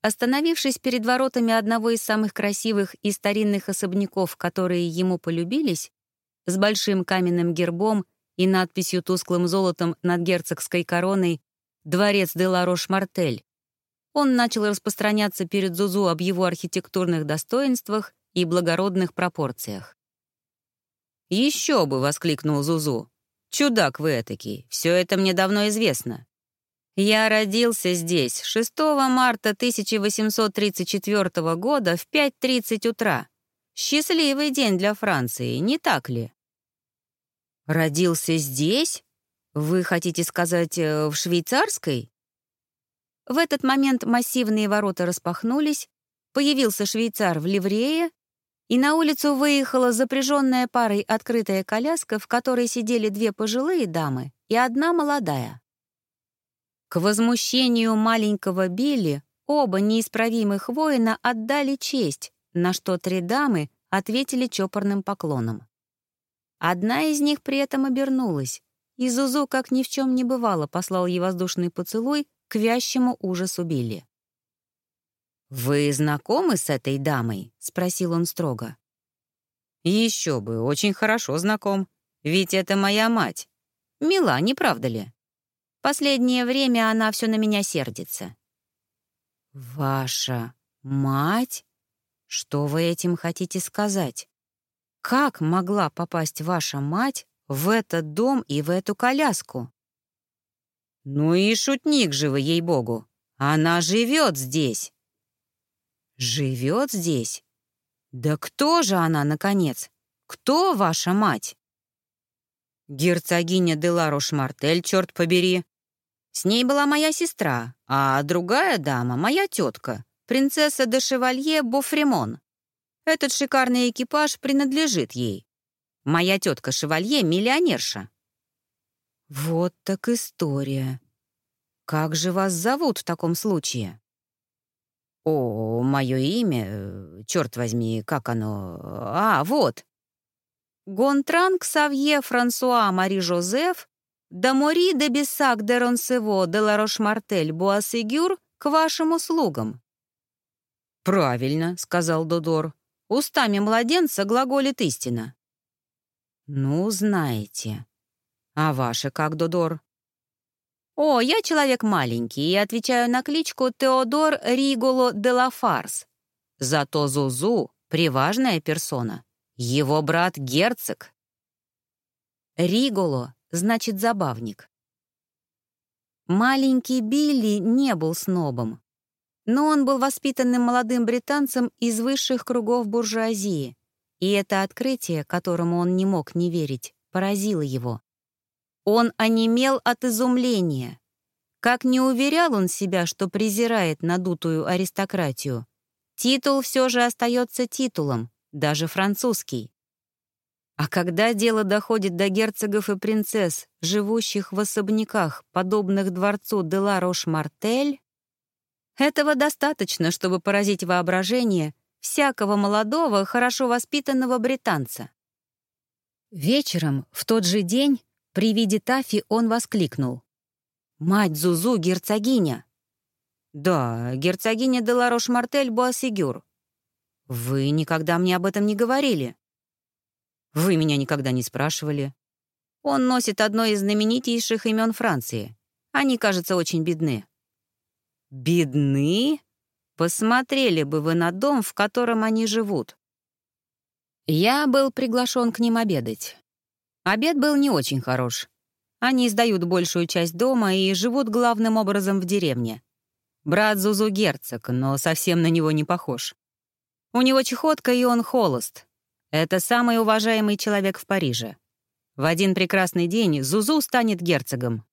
A: Остановившись перед воротами одного из самых красивых и старинных особняков, которые ему полюбились, с большим каменным гербом и надписью тусклым золотом над герцогской короной «Дворец де Ларош-Мартель», он начал распространяться перед Зузу об его архитектурных достоинствах и благородных пропорциях. «Еще бы!» — воскликнул Зузу. «Чудак вы этакий, все это мне давно известно. Я родился здесь 6 марта 1834 года в 5.30 утра. Счастливый день для Франции, не так ли?» «Родился здесь? Вы хотите сказать, э, в швейцарской?» В этот момент массивные ворота распахнулись, появился швейцар в ливрее, и на улицу выехала запряженная парой открытая коляска, в которой сидели две пожилые дамы и одна молодая. К возмущению маленького Билли оба неисправимых воина отдали честь, на что три дамы ответили чопорным поклоном. Одна из них при этом обернулась, и Зузу, как ни в чем не бывало, послал ей воздушный поцелуй к вящему ужасу Билли. «Вы знакомы с этой дамой?» — спросил он строго. «Еще бы, очень хорошо знаком. Ведь это моя мать. Мила, не правда ли?» Последнее время она все на меня сердится». «Ваша мать? Что вы этим хотите сказать? Как могла попасть ваша мать в этот дом и в эту коляску?» «Ну и шутник же вы, ей-богу! Она живет здесь!» «Живет здесь? Да кто же она, наконец? Кто ваша мать?» «Герцогиня де Ларош-Мартель, черт побери. С ней была моя сестра, а другая дама — моя тетка, принцесса де Шевалье Бофремон. Этот шикарный экипаж принадлежит ей. Моя тетка Шевалье — миллионерша». «Вот так история. Как же вас зовут в таком случае?» «О, мое имя, э, черт возьми, как оно... А, вот. Гонтран Ксавье Франсуа Мари Жозеф, да Мори де Бисак де Ронсево де Ларош-Мартель Буасигюр к вашим услугам». «Правильно», — сказал Додор. «Устами младенца глаголит истина». «Ну, знаете. А ваше как, Додор?» «О, я человек маленький и отвечаю на кличку Теодор Риголо де Лафарс. Зато Зузу — приважная персона. Его брат — герцог. Риголо значит забавник. Маленький Билли не был снобом, но он был воспитанным молодым британцем из высших кругов буржуазии, и это открытие, которому он не мог не верить, поразило его. Он онемел от изумления. Как не уверял он себя, что презирает надутую аристократию, титул все же остается титулом, даже французский. А когда дело доходит до герцогов и принцесс, живущих в особняках, подобных дворцу де ла Рош-Мартель, этого достаточно, чтобы поразить воображение всякого молодого, хорошо воспитанного британца. Вечером, в тот же день, при виде Тафи он воскликнул. «Мать Зузу — герцогиня!» «Да, герцогиня де ла Рош-Мартель Буассигюр. Вы никогда мне об этом не говорили». Вы меня никогда не спрашивали. Он носит одно из знаменитейших имен Франции. Они, кажется, очень бедны». «Бедны? Посмотрели бы вы на дом, в котором они живут». Я был приглашен к ним обедать. Обед был не очень хорош. Они сдают большую часть дома и живут главным образом в деревне. Брат Зузу герцог, но совсем на него не похож. У него чехотка, и он холост. Это самый уважаемый человек в Париже. В один прекрасный день Зузу станет герцогом.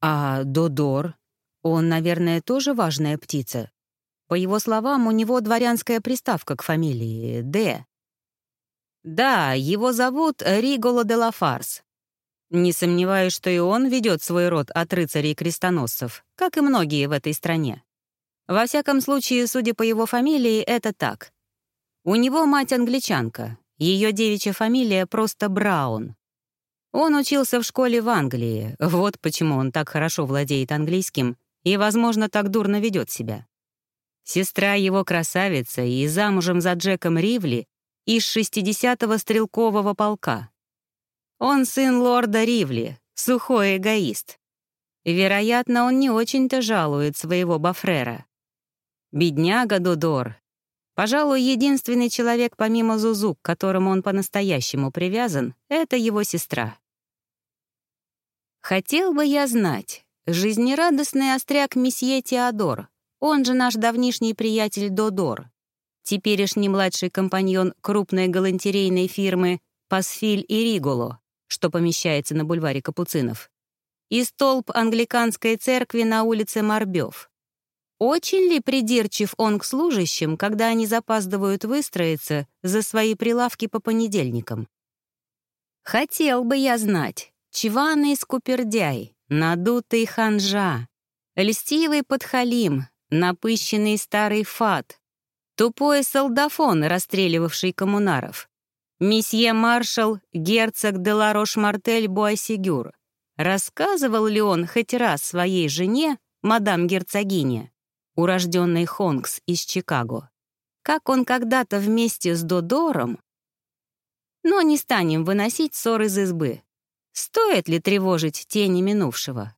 A: А Додор? Он, наверное, тоже важная птица. По его словам, у него дворянская приставка к фамилии Д. Да, его зовут Риголо де Лафарс. Не сомневаюсь, что и он ведет свой род от рыцарей-крестоносцев, как и многие в этой стране. Во всяком случае, судя по его фамилии, это так. У него мать англичанка, ее девичья фамилия просто Браун. Он учился в школе в Англии, вот почему он так хорошо владеет английским и, возможно, так дурно ведет себя. Сестра его красавица и замужем за Джеком Ривли из 60-го стрелкового полка. Он сын лорда Ривли, сухой эгоист. Вероятно, он не очень-то жалует своего Бафрера. Бедняга Дудор. Пожалуй, единственный человек помимо Зузу, к которому он по-настоящему привязан, — это его сестра. Хотел бы я знать, жизнерадостный остряк месье Теодор, он же наш давнишний приятель Додор, теперешний младший компаньон крупной галантерейной фирмы «Пасфиль и Риголо», что помещается на бульваре Капуцинов, и столб англиканской церкви на улице Морбёв. Очень ли придирчив он к служащим, когда они запаздывают выстроиться за свои прилавки по понедельникам? Хотел бы я знать, чваный скупердяй, надутый ханжа, льстивый подхалим, напыщенный старый фат, тупой солдафон, расстреливавший коммунаров, месье маршал, герцог де Ларош-Мартель Буасигюр. Рассказывал ли он хоть раз своей жене, мадам герцогине, урожденной Хонкс из Чикаго, как он когда-то вместе с Додором... Но не станем выносить ссор из избы. Стоит ли тревожить тени минувшего?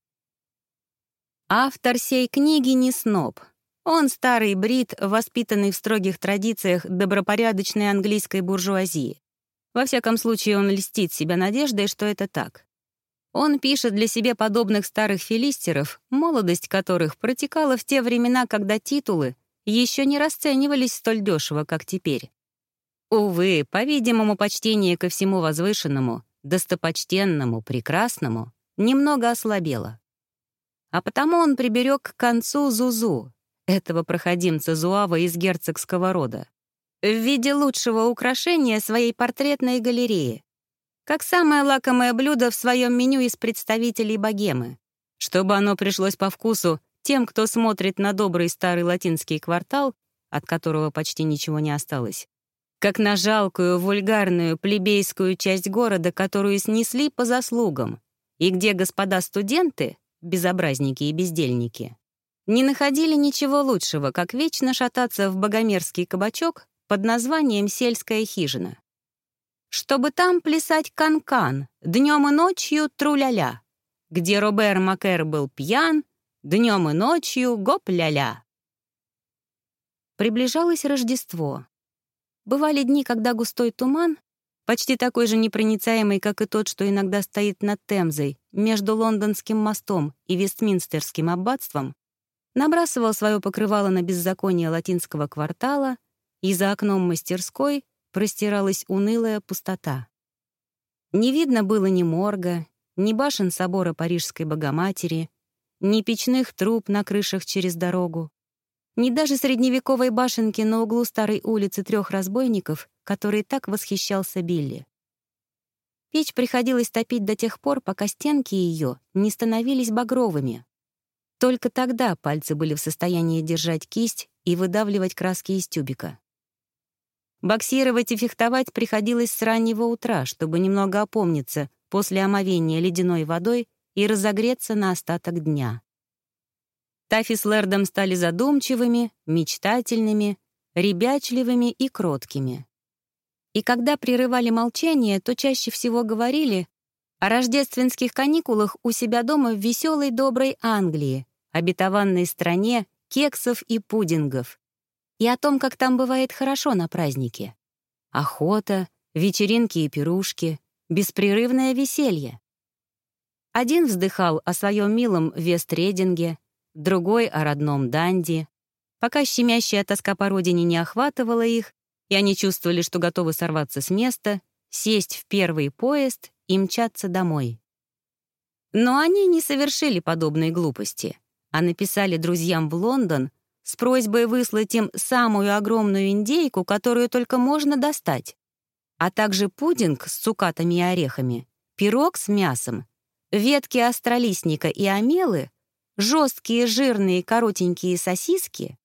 A: Автор сей книги не сноб. Он старый брит, воспитанный в строгих традициях добропорядочной английской буржуазии. Во всяком случае, он льстит себя надеждой, что это так. Он пишет для себя подобных старых филистеров, молодость которых протекала в те времена, когда титулы еще не расценивались столь дешево, как теперь. Увы, по-видимому, почтение ко всему возвышенному достопочтенному, прекрасному, немного ослабело. А потому он приберег к концу Зузу, этого проходимца Зуава из герцогского рода, в виде лучшего украшения своей портретной галереи, как самое лакомое блюдо в своем меню из представителей богемы, чтобы оно пришлось по вкусу тем, кто смотрит на добрый старый латинский квартал, от которого почти ничего не осталось, как на жалкую, вульгарную, плебейскую часть города, которую снесли по заслугам, и где господа студенты, безобразники и бездельники, не находили ничего лучшего, как вечно шататься в богомерзкий кабачок под названием «Сельская хижина». Чтобы там плясать канкан, днем и ночью тру-ля-ля, где Робер Макер был пьян, днем и ночью гоп-ля-ля. Приближалось Рождество. Бывали дни, когда густой туман, почти такой же непроницаемый, как и тот, что иногда стоит над Темзой, между Лондонским мостом и Вестминстерским аббатством, набрасывал свое покрывало на беззаконие латинского квартала, и за окном мастерской простиралась унылая пустота. Не видно было ни морга, ни башен собора Парижской Богоматери, ни печных труб на крышах через дорогу, ни даже средневековой башенки на углу старой улицы трех разбойников, который так восхищался Билли. Печь приходилось топить до тех пор, пока стенки ее не становились багровыми. Только тогда пальцы были в состоянии держать кисть и выдавливать краски из тюбика. Боксировать и фехтовать приходилось с раннего утра, чтобы немного опомниться после омовения ледяной водой и разогреться на остаток дня. Тафи с Лэрдом стали задумчивыми, мечтательными, ребячливыми и кроткими. И когда прерывали молчание, то чаще всего говорили о рождественских каникулах у себя дома в веселой доброй Англии, обетованной стране кексов и пудингов, и о том, как там бывает хорошо на празднике. Охота, вечеринки и пирушки, беспрерывное веселье. Один вздыхал о своем милом Вестрейдинге, другой — о родном Данди. Пока щемящая тоска по родине не охватывала их, и они чувствовали, что готовы сорваться с места, сесть в первый поезд и мчаться домой. Но они не совершили подобной глупости, а написали друзьям в Лондон с просьбой выслать им самую огромную индейку, которую только можно достать. а также пудинг с цукатами и орехами, пирог с мясом, ветки остролистника и омелы, жесткие жирные коротенькие сосиски,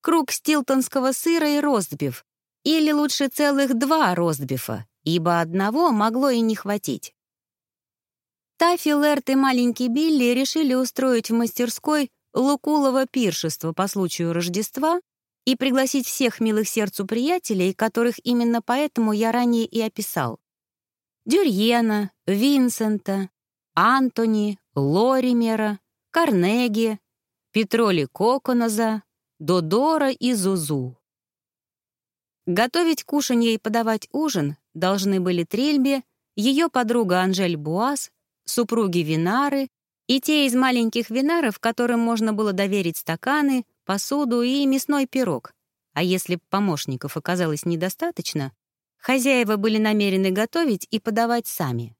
A: круг стилтонского сыра и ростбиф, или лучше целых два ростбифа, ибо одного могло и не хватить. Таффи, Лерт и маленький Билли решили устроить в мастерской Лукулово пиршество по случаю Рождества и пригласить всех милых сердцу приятелей, которых именно поэтому я ранее и описал. Дюрьена, Винсента, Антони, Лоримера, Карнеги, Петроли Коконоза, Додора и Зузу. Готовить кушанье и подавать ужин должны были Трельбе, ее подруга Анжель Буас, супруги Винары и те из маленьких винаров, которым можно было доверить стаканы, посуду и мясной пирог. А если помощников оказалось недостаточно, хозяева были намерены готовить и подавать сами.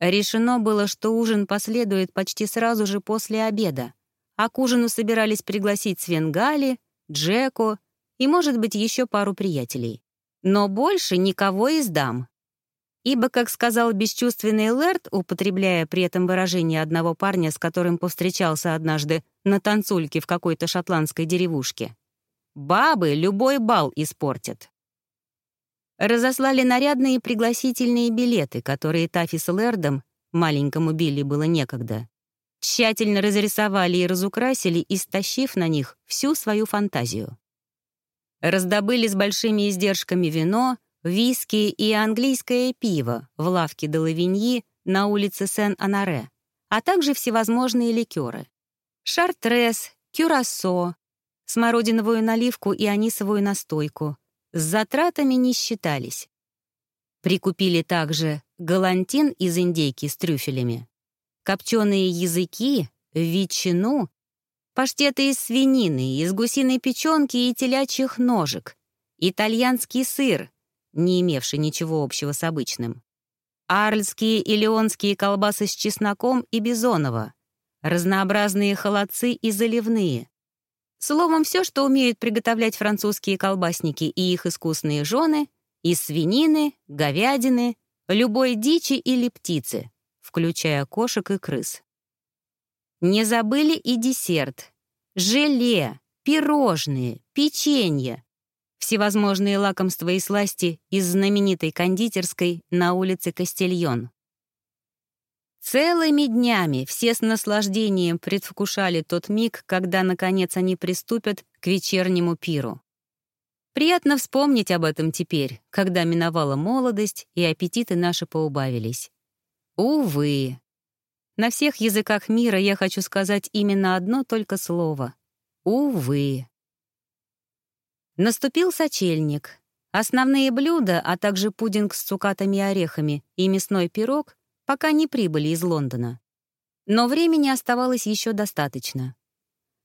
A: Решено было, что ужин последует почти сразу же после обеда, а к ужину собирались пригласить Свенгали, Джеку и, может быть, еще пару приятелей. Но больше никого из дам. Ибо, как сказал бесчувственный Лэрд, употребляя при этом выражение одного парня, с которым повстречался однажды на танцульке в какой-то шотландской деревушке, «Бабы любой бал испортят». Разослали нарядные пригласительные билеты, которые Тафи с Лэрдом, маленькому Билли было некогда, тщательно разрисовали и разукрасили, истощив на них всю свою фантазию. Раздобыли с большими издержками вино, виски и английское пиво в лавке Делавиньи на улице Сен-Анаре, а также всевозможные ликеры. Шартрес, кюрасо, смородиновую наливку и анисовую настойку. С затратами не считались. Прикупили также галантин из индейки с трюфелями, копченые языки, ветчину паштеты из свинины, из гусиной печенки и телячьих ножек, итальянский сыр, не имевший ничего общего с обычным, арльские и леонские колбасы с чесноком и бизонова, разнообразные холодцы и заливные. Словом, все, что умеют приготовлять французские колбасники и их искусные жены, из свинины, говядины, любой дичи или птицы, включая кошек и крыс. Не забыли и десерт. Желе, пирожные, печенье. Всевозможные лакомства и сласти из знаменитой кондитерской на улице Кастильон. Целыми днями все с наслаждением предвкушали тот миг, когда, наконец, они приступят к вечернему пиру. Приятно вспомнить об этом теперь, когда миновала молодость и аппетиты наши поубавились. Увы, на всех языках мира я хочу сказать именно одно только слово — увы. Наступил сочельник. Основные блюда, а также пудинг с цукатами и орехами и мясной пирог пока не прибыли из Лондона. Но времени оставалось еще достаточно.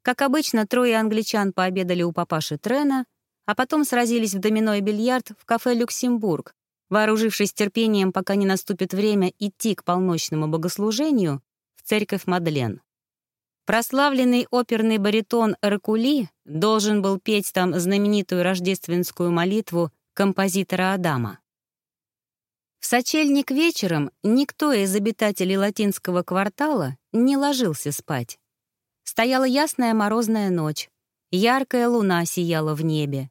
A: Как обычно, трое англичан пообедали у папаши Трена, а потом сразились в домино и бильярд в кафе «Люксембург», вооружившись терпением, пока не наступит время идти к полночному богослужению в церковь Мадлен. Прославленный оперный баритон Ракули должен был петь там знаменитую рождественскую молитву композитора Адама. В сочельник вечером никто из обитателей латинского квартала не ложился спать. Стояла ясная морозная ночь, яркая луна сияла в небе.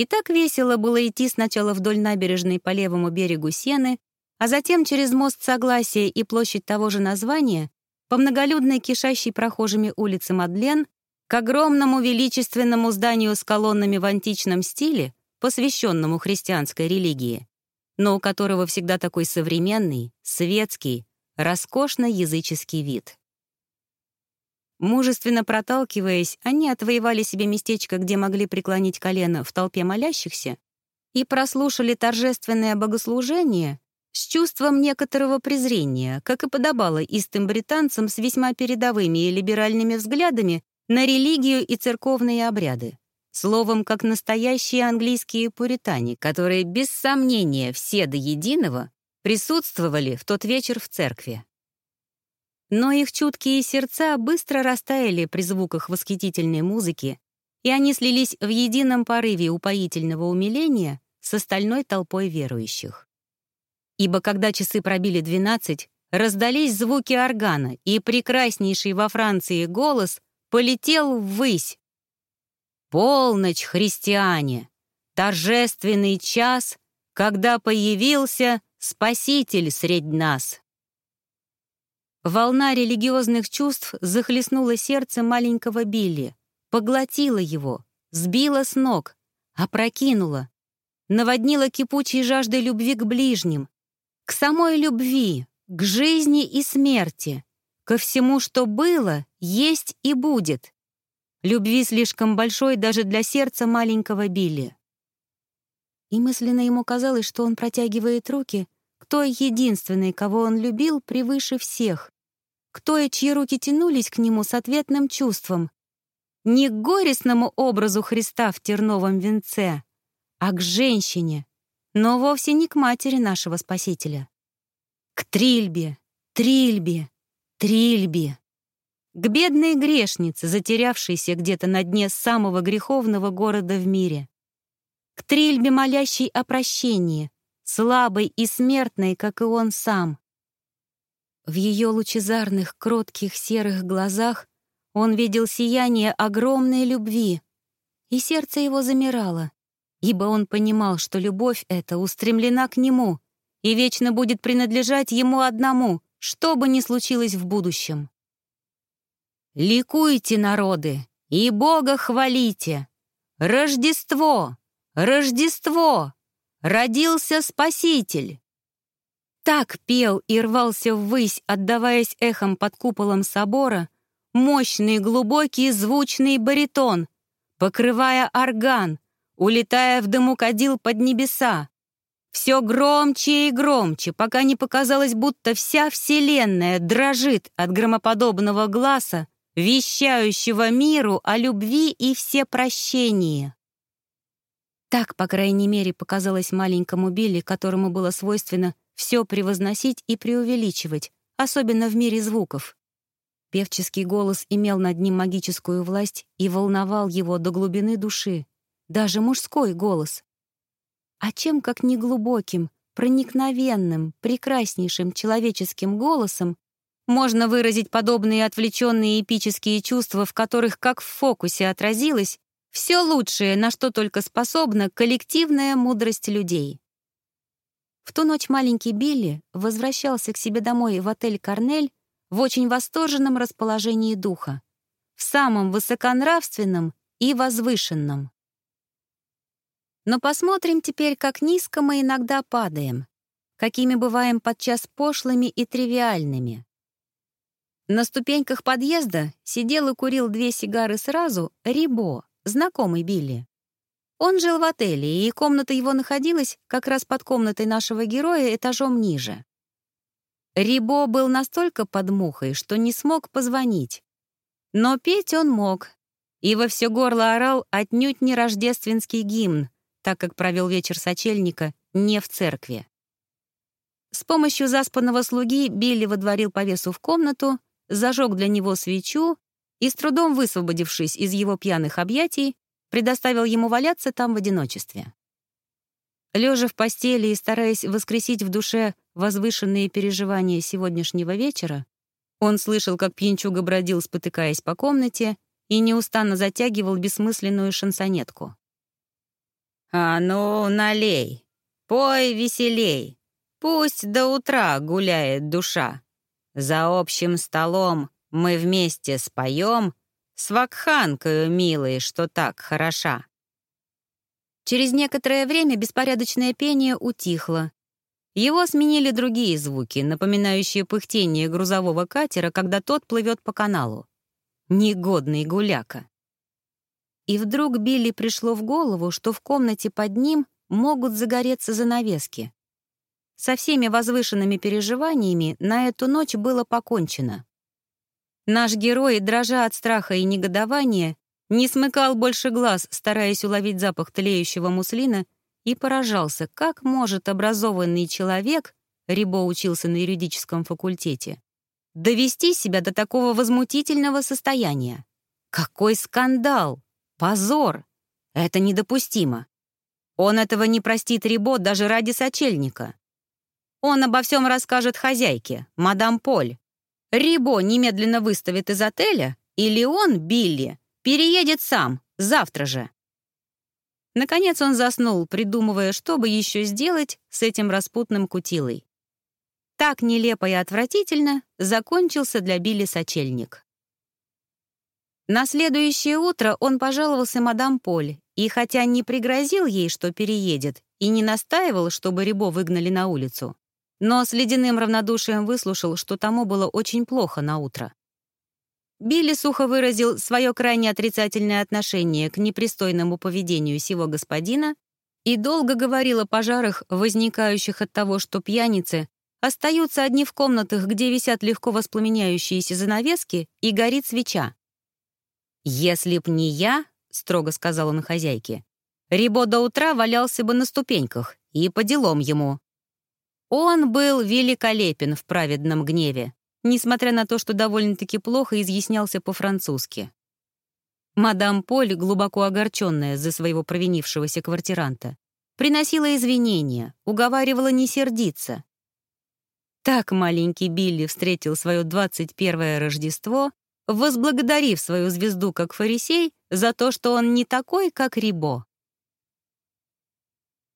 A: И так весело было идти сначала вдоль набережной по левому берегу Сены, а затем через мост Согласия и площадь того же названия по многолюдной кишащей прохожими улице Мадлен к огромному величественному зданию с колоннами в античном стиле, посвященному христианской религии, но у которого всегда такой современный, светский, роскошно-языческий вид. Мужественно проталкиваясь, они отвоевали себе местечко, где могли преклонить колено в толпе молящихся, и прослушали торжественное богослужение с чувством некоторого презрения, как и подобало истым британцам с весьма передовыми и либеральными взглядами на религию и церковные обряды. Словом, как настоящие английские пуритане, которые без сомнения все до единого присутствовали в тот вечер в церкви. Но их чуткие сердца быстро растаяли при звуках восхитительной музыки, и они слились в едином порыве упоительного умиления с остальной толпой верующих. Ибо когда часы пробили двенадцать, раздались звуки органа, и прекраснейший во Франции голос полетел ввысь. «Полночь, христиане! Торжественный час, когда появился Спаситель средь нас!» Волна религиозных чувств захлестнула сердце маленького Билли, поглотила его, сбила с ног, опрокинула, наводнила кипучей жаждой любви к ближним, к самой любви, к жизни и смерти, ко всему, что было, есть и будет. Любви слишком большой даже для сердца маленького Билли. И мысленно ему казалось, что он протягивает руки той единственной, кого он любил превыше всех, к той, чьи руки тянулись к нему с ответным чувством. Не к горестному образу Христа в терновом венце, а к женщине, но вовсе не к матери нашего Спасителя. К Трильбе, Трильбе, Трильбе. К бедной грешнице, затерявшейся где-то на дне самого греховного города в мире. К Трильбе, молящей о прощении, слабой и смертной, как и он сам. В ее лучезарных, кротких, серых глазах он видел сияние огромной любви, и сердце его замирало, ибо он понимал, что любовь эта устремлена к нему — и вечно будет принадлежать ему одному, что бы ни случилось в будущем. Ликуйте, народы, и Бога хвалите! Рождество! Рождество! Родился Спаситель! Так пел и рвался ввысь, отдаваясь эхом под куполом собора, мощный, глубокий, звучный баритон, покрывая орган, улетая в дыму под небеса, все громче и громче, пока не показалось, будто вся Вселенная дрожит от громоподобного глаза, вещающего миру о любви и всепрощении. Так, по крайней мере, показалось маленькому Билли, которому было свойственно все превозносить и преувеличивать, особенно в мире звуков. Певческий голос имел над ним магическую власть и волновал его до глубины души. Даже мужской голос. А чем как неглубоким, проникновенным, прекраснейшим человеческим голосом можно выразить подобные отвлеченные эпические чувства, в которых, как в фокусе, отразилось все лучшее, на что только способна коллективная мудрость людей. В ту ночь маленький Билли возвращался к себе домой в отель «Корнель» в очень восторженном расположении духа, в самом высоконравственном и возвышенном. Но посмотрим теперь, как низко мы иногда падаем, какими бываем подчас пошлыми и тривиальными. На ступеньках подъезда сидел и курил две сигары сразу Рибо, знакомый Билли. Он жил в отеле, и комната его находилась как раз под комнатой нашего героя этажом ниже. Рибо был настолько под мухой, что не смог позвонить. Но петь он мог, и во все горло орал отнюдь не рождественский гимн, так как провел вечер сочельника не в церкви. С помощью заспанного слуги Билли водворил повесу в комнату, зажег для него свечу и, с трудом высвободившись из его пьяных объятий, предоставил ему валяться там в одиночестве. Лежа в постели и стараясь воскресить в душе возвышенные переживания сегодняшнего вечера, он слышал, как пьянчуга бродил, спотыкаясь по комнате, и неустанно затягивал бессмысленную шансонетку. «А ну, налей, пой веселей, пусть до утра гуляет душа. За общим столом мы вместе споем с вакханкою милой, что так хороша». Через некоторое время беспорядочное пение утихло. Его сменили другие звуки, напоминающие пыхтение грузового катера, когда тот плывет по каналу. Негодный гуляка. И вдруг Билли пришло в голову, что в комнате под ним могут загореться занавески. Со всеми возвышенными переживаниями на эту ночь было покончено. Наш герой, дрожа от страха и негодования, не смыкал больше глаз, стараясь уловить запах тлеющего муслина, и поражался, как может образованный человек, Рибо учился на юридическом факультете, довести себя до такого возмутительного состояния. Какой скандал! Позор! Это недопустимо. Он этого не простит Рибо даже ради сочельника. Он обо всем расскажет хозяйке, мадам Поль. Рибо немедленно выставит из отеля, или он, Билли, переедет сам, завтра же. Наконец он заснул, придумывая, что бы еще сделать с этим распутным кутилой. Так нелепо и отвратительно закончился для Билли сочельник. На следующее утро он пожаловался мадам Поль, и хотя не пригрозил ей, что переедет, и не настаивал, чтобы Рибо выгнали на улицу, но с ледяным равнодушием выслушал, что тому было очень плохо на утро. Билли сухо выразил свое крайне отрицательное отношение к непристойному поведению сего господина и долго говорил о пожарах, возникающих от того, что пьяницы остаются одни в комнатах, где висят легко воспламеняющиеся занавески и горит свеча. «Если б не я», — строго сказал он хозяйке, «Рибо до утра валялся бы на ступеньках, и по делам ему». Он был великолепен в праведном гневе, несмотря на то, что довольно-таки плохо изъяснялся по-французски. Мадам Поль, глубоко огорченная за своего провинившегося квартиранта, приносила извинения, уговаривала не сердиться, так маленький Билли встретил свое 21-е Рождество, возблагодарив свою звезду как фарисей за то, что он не такой, как Рибо.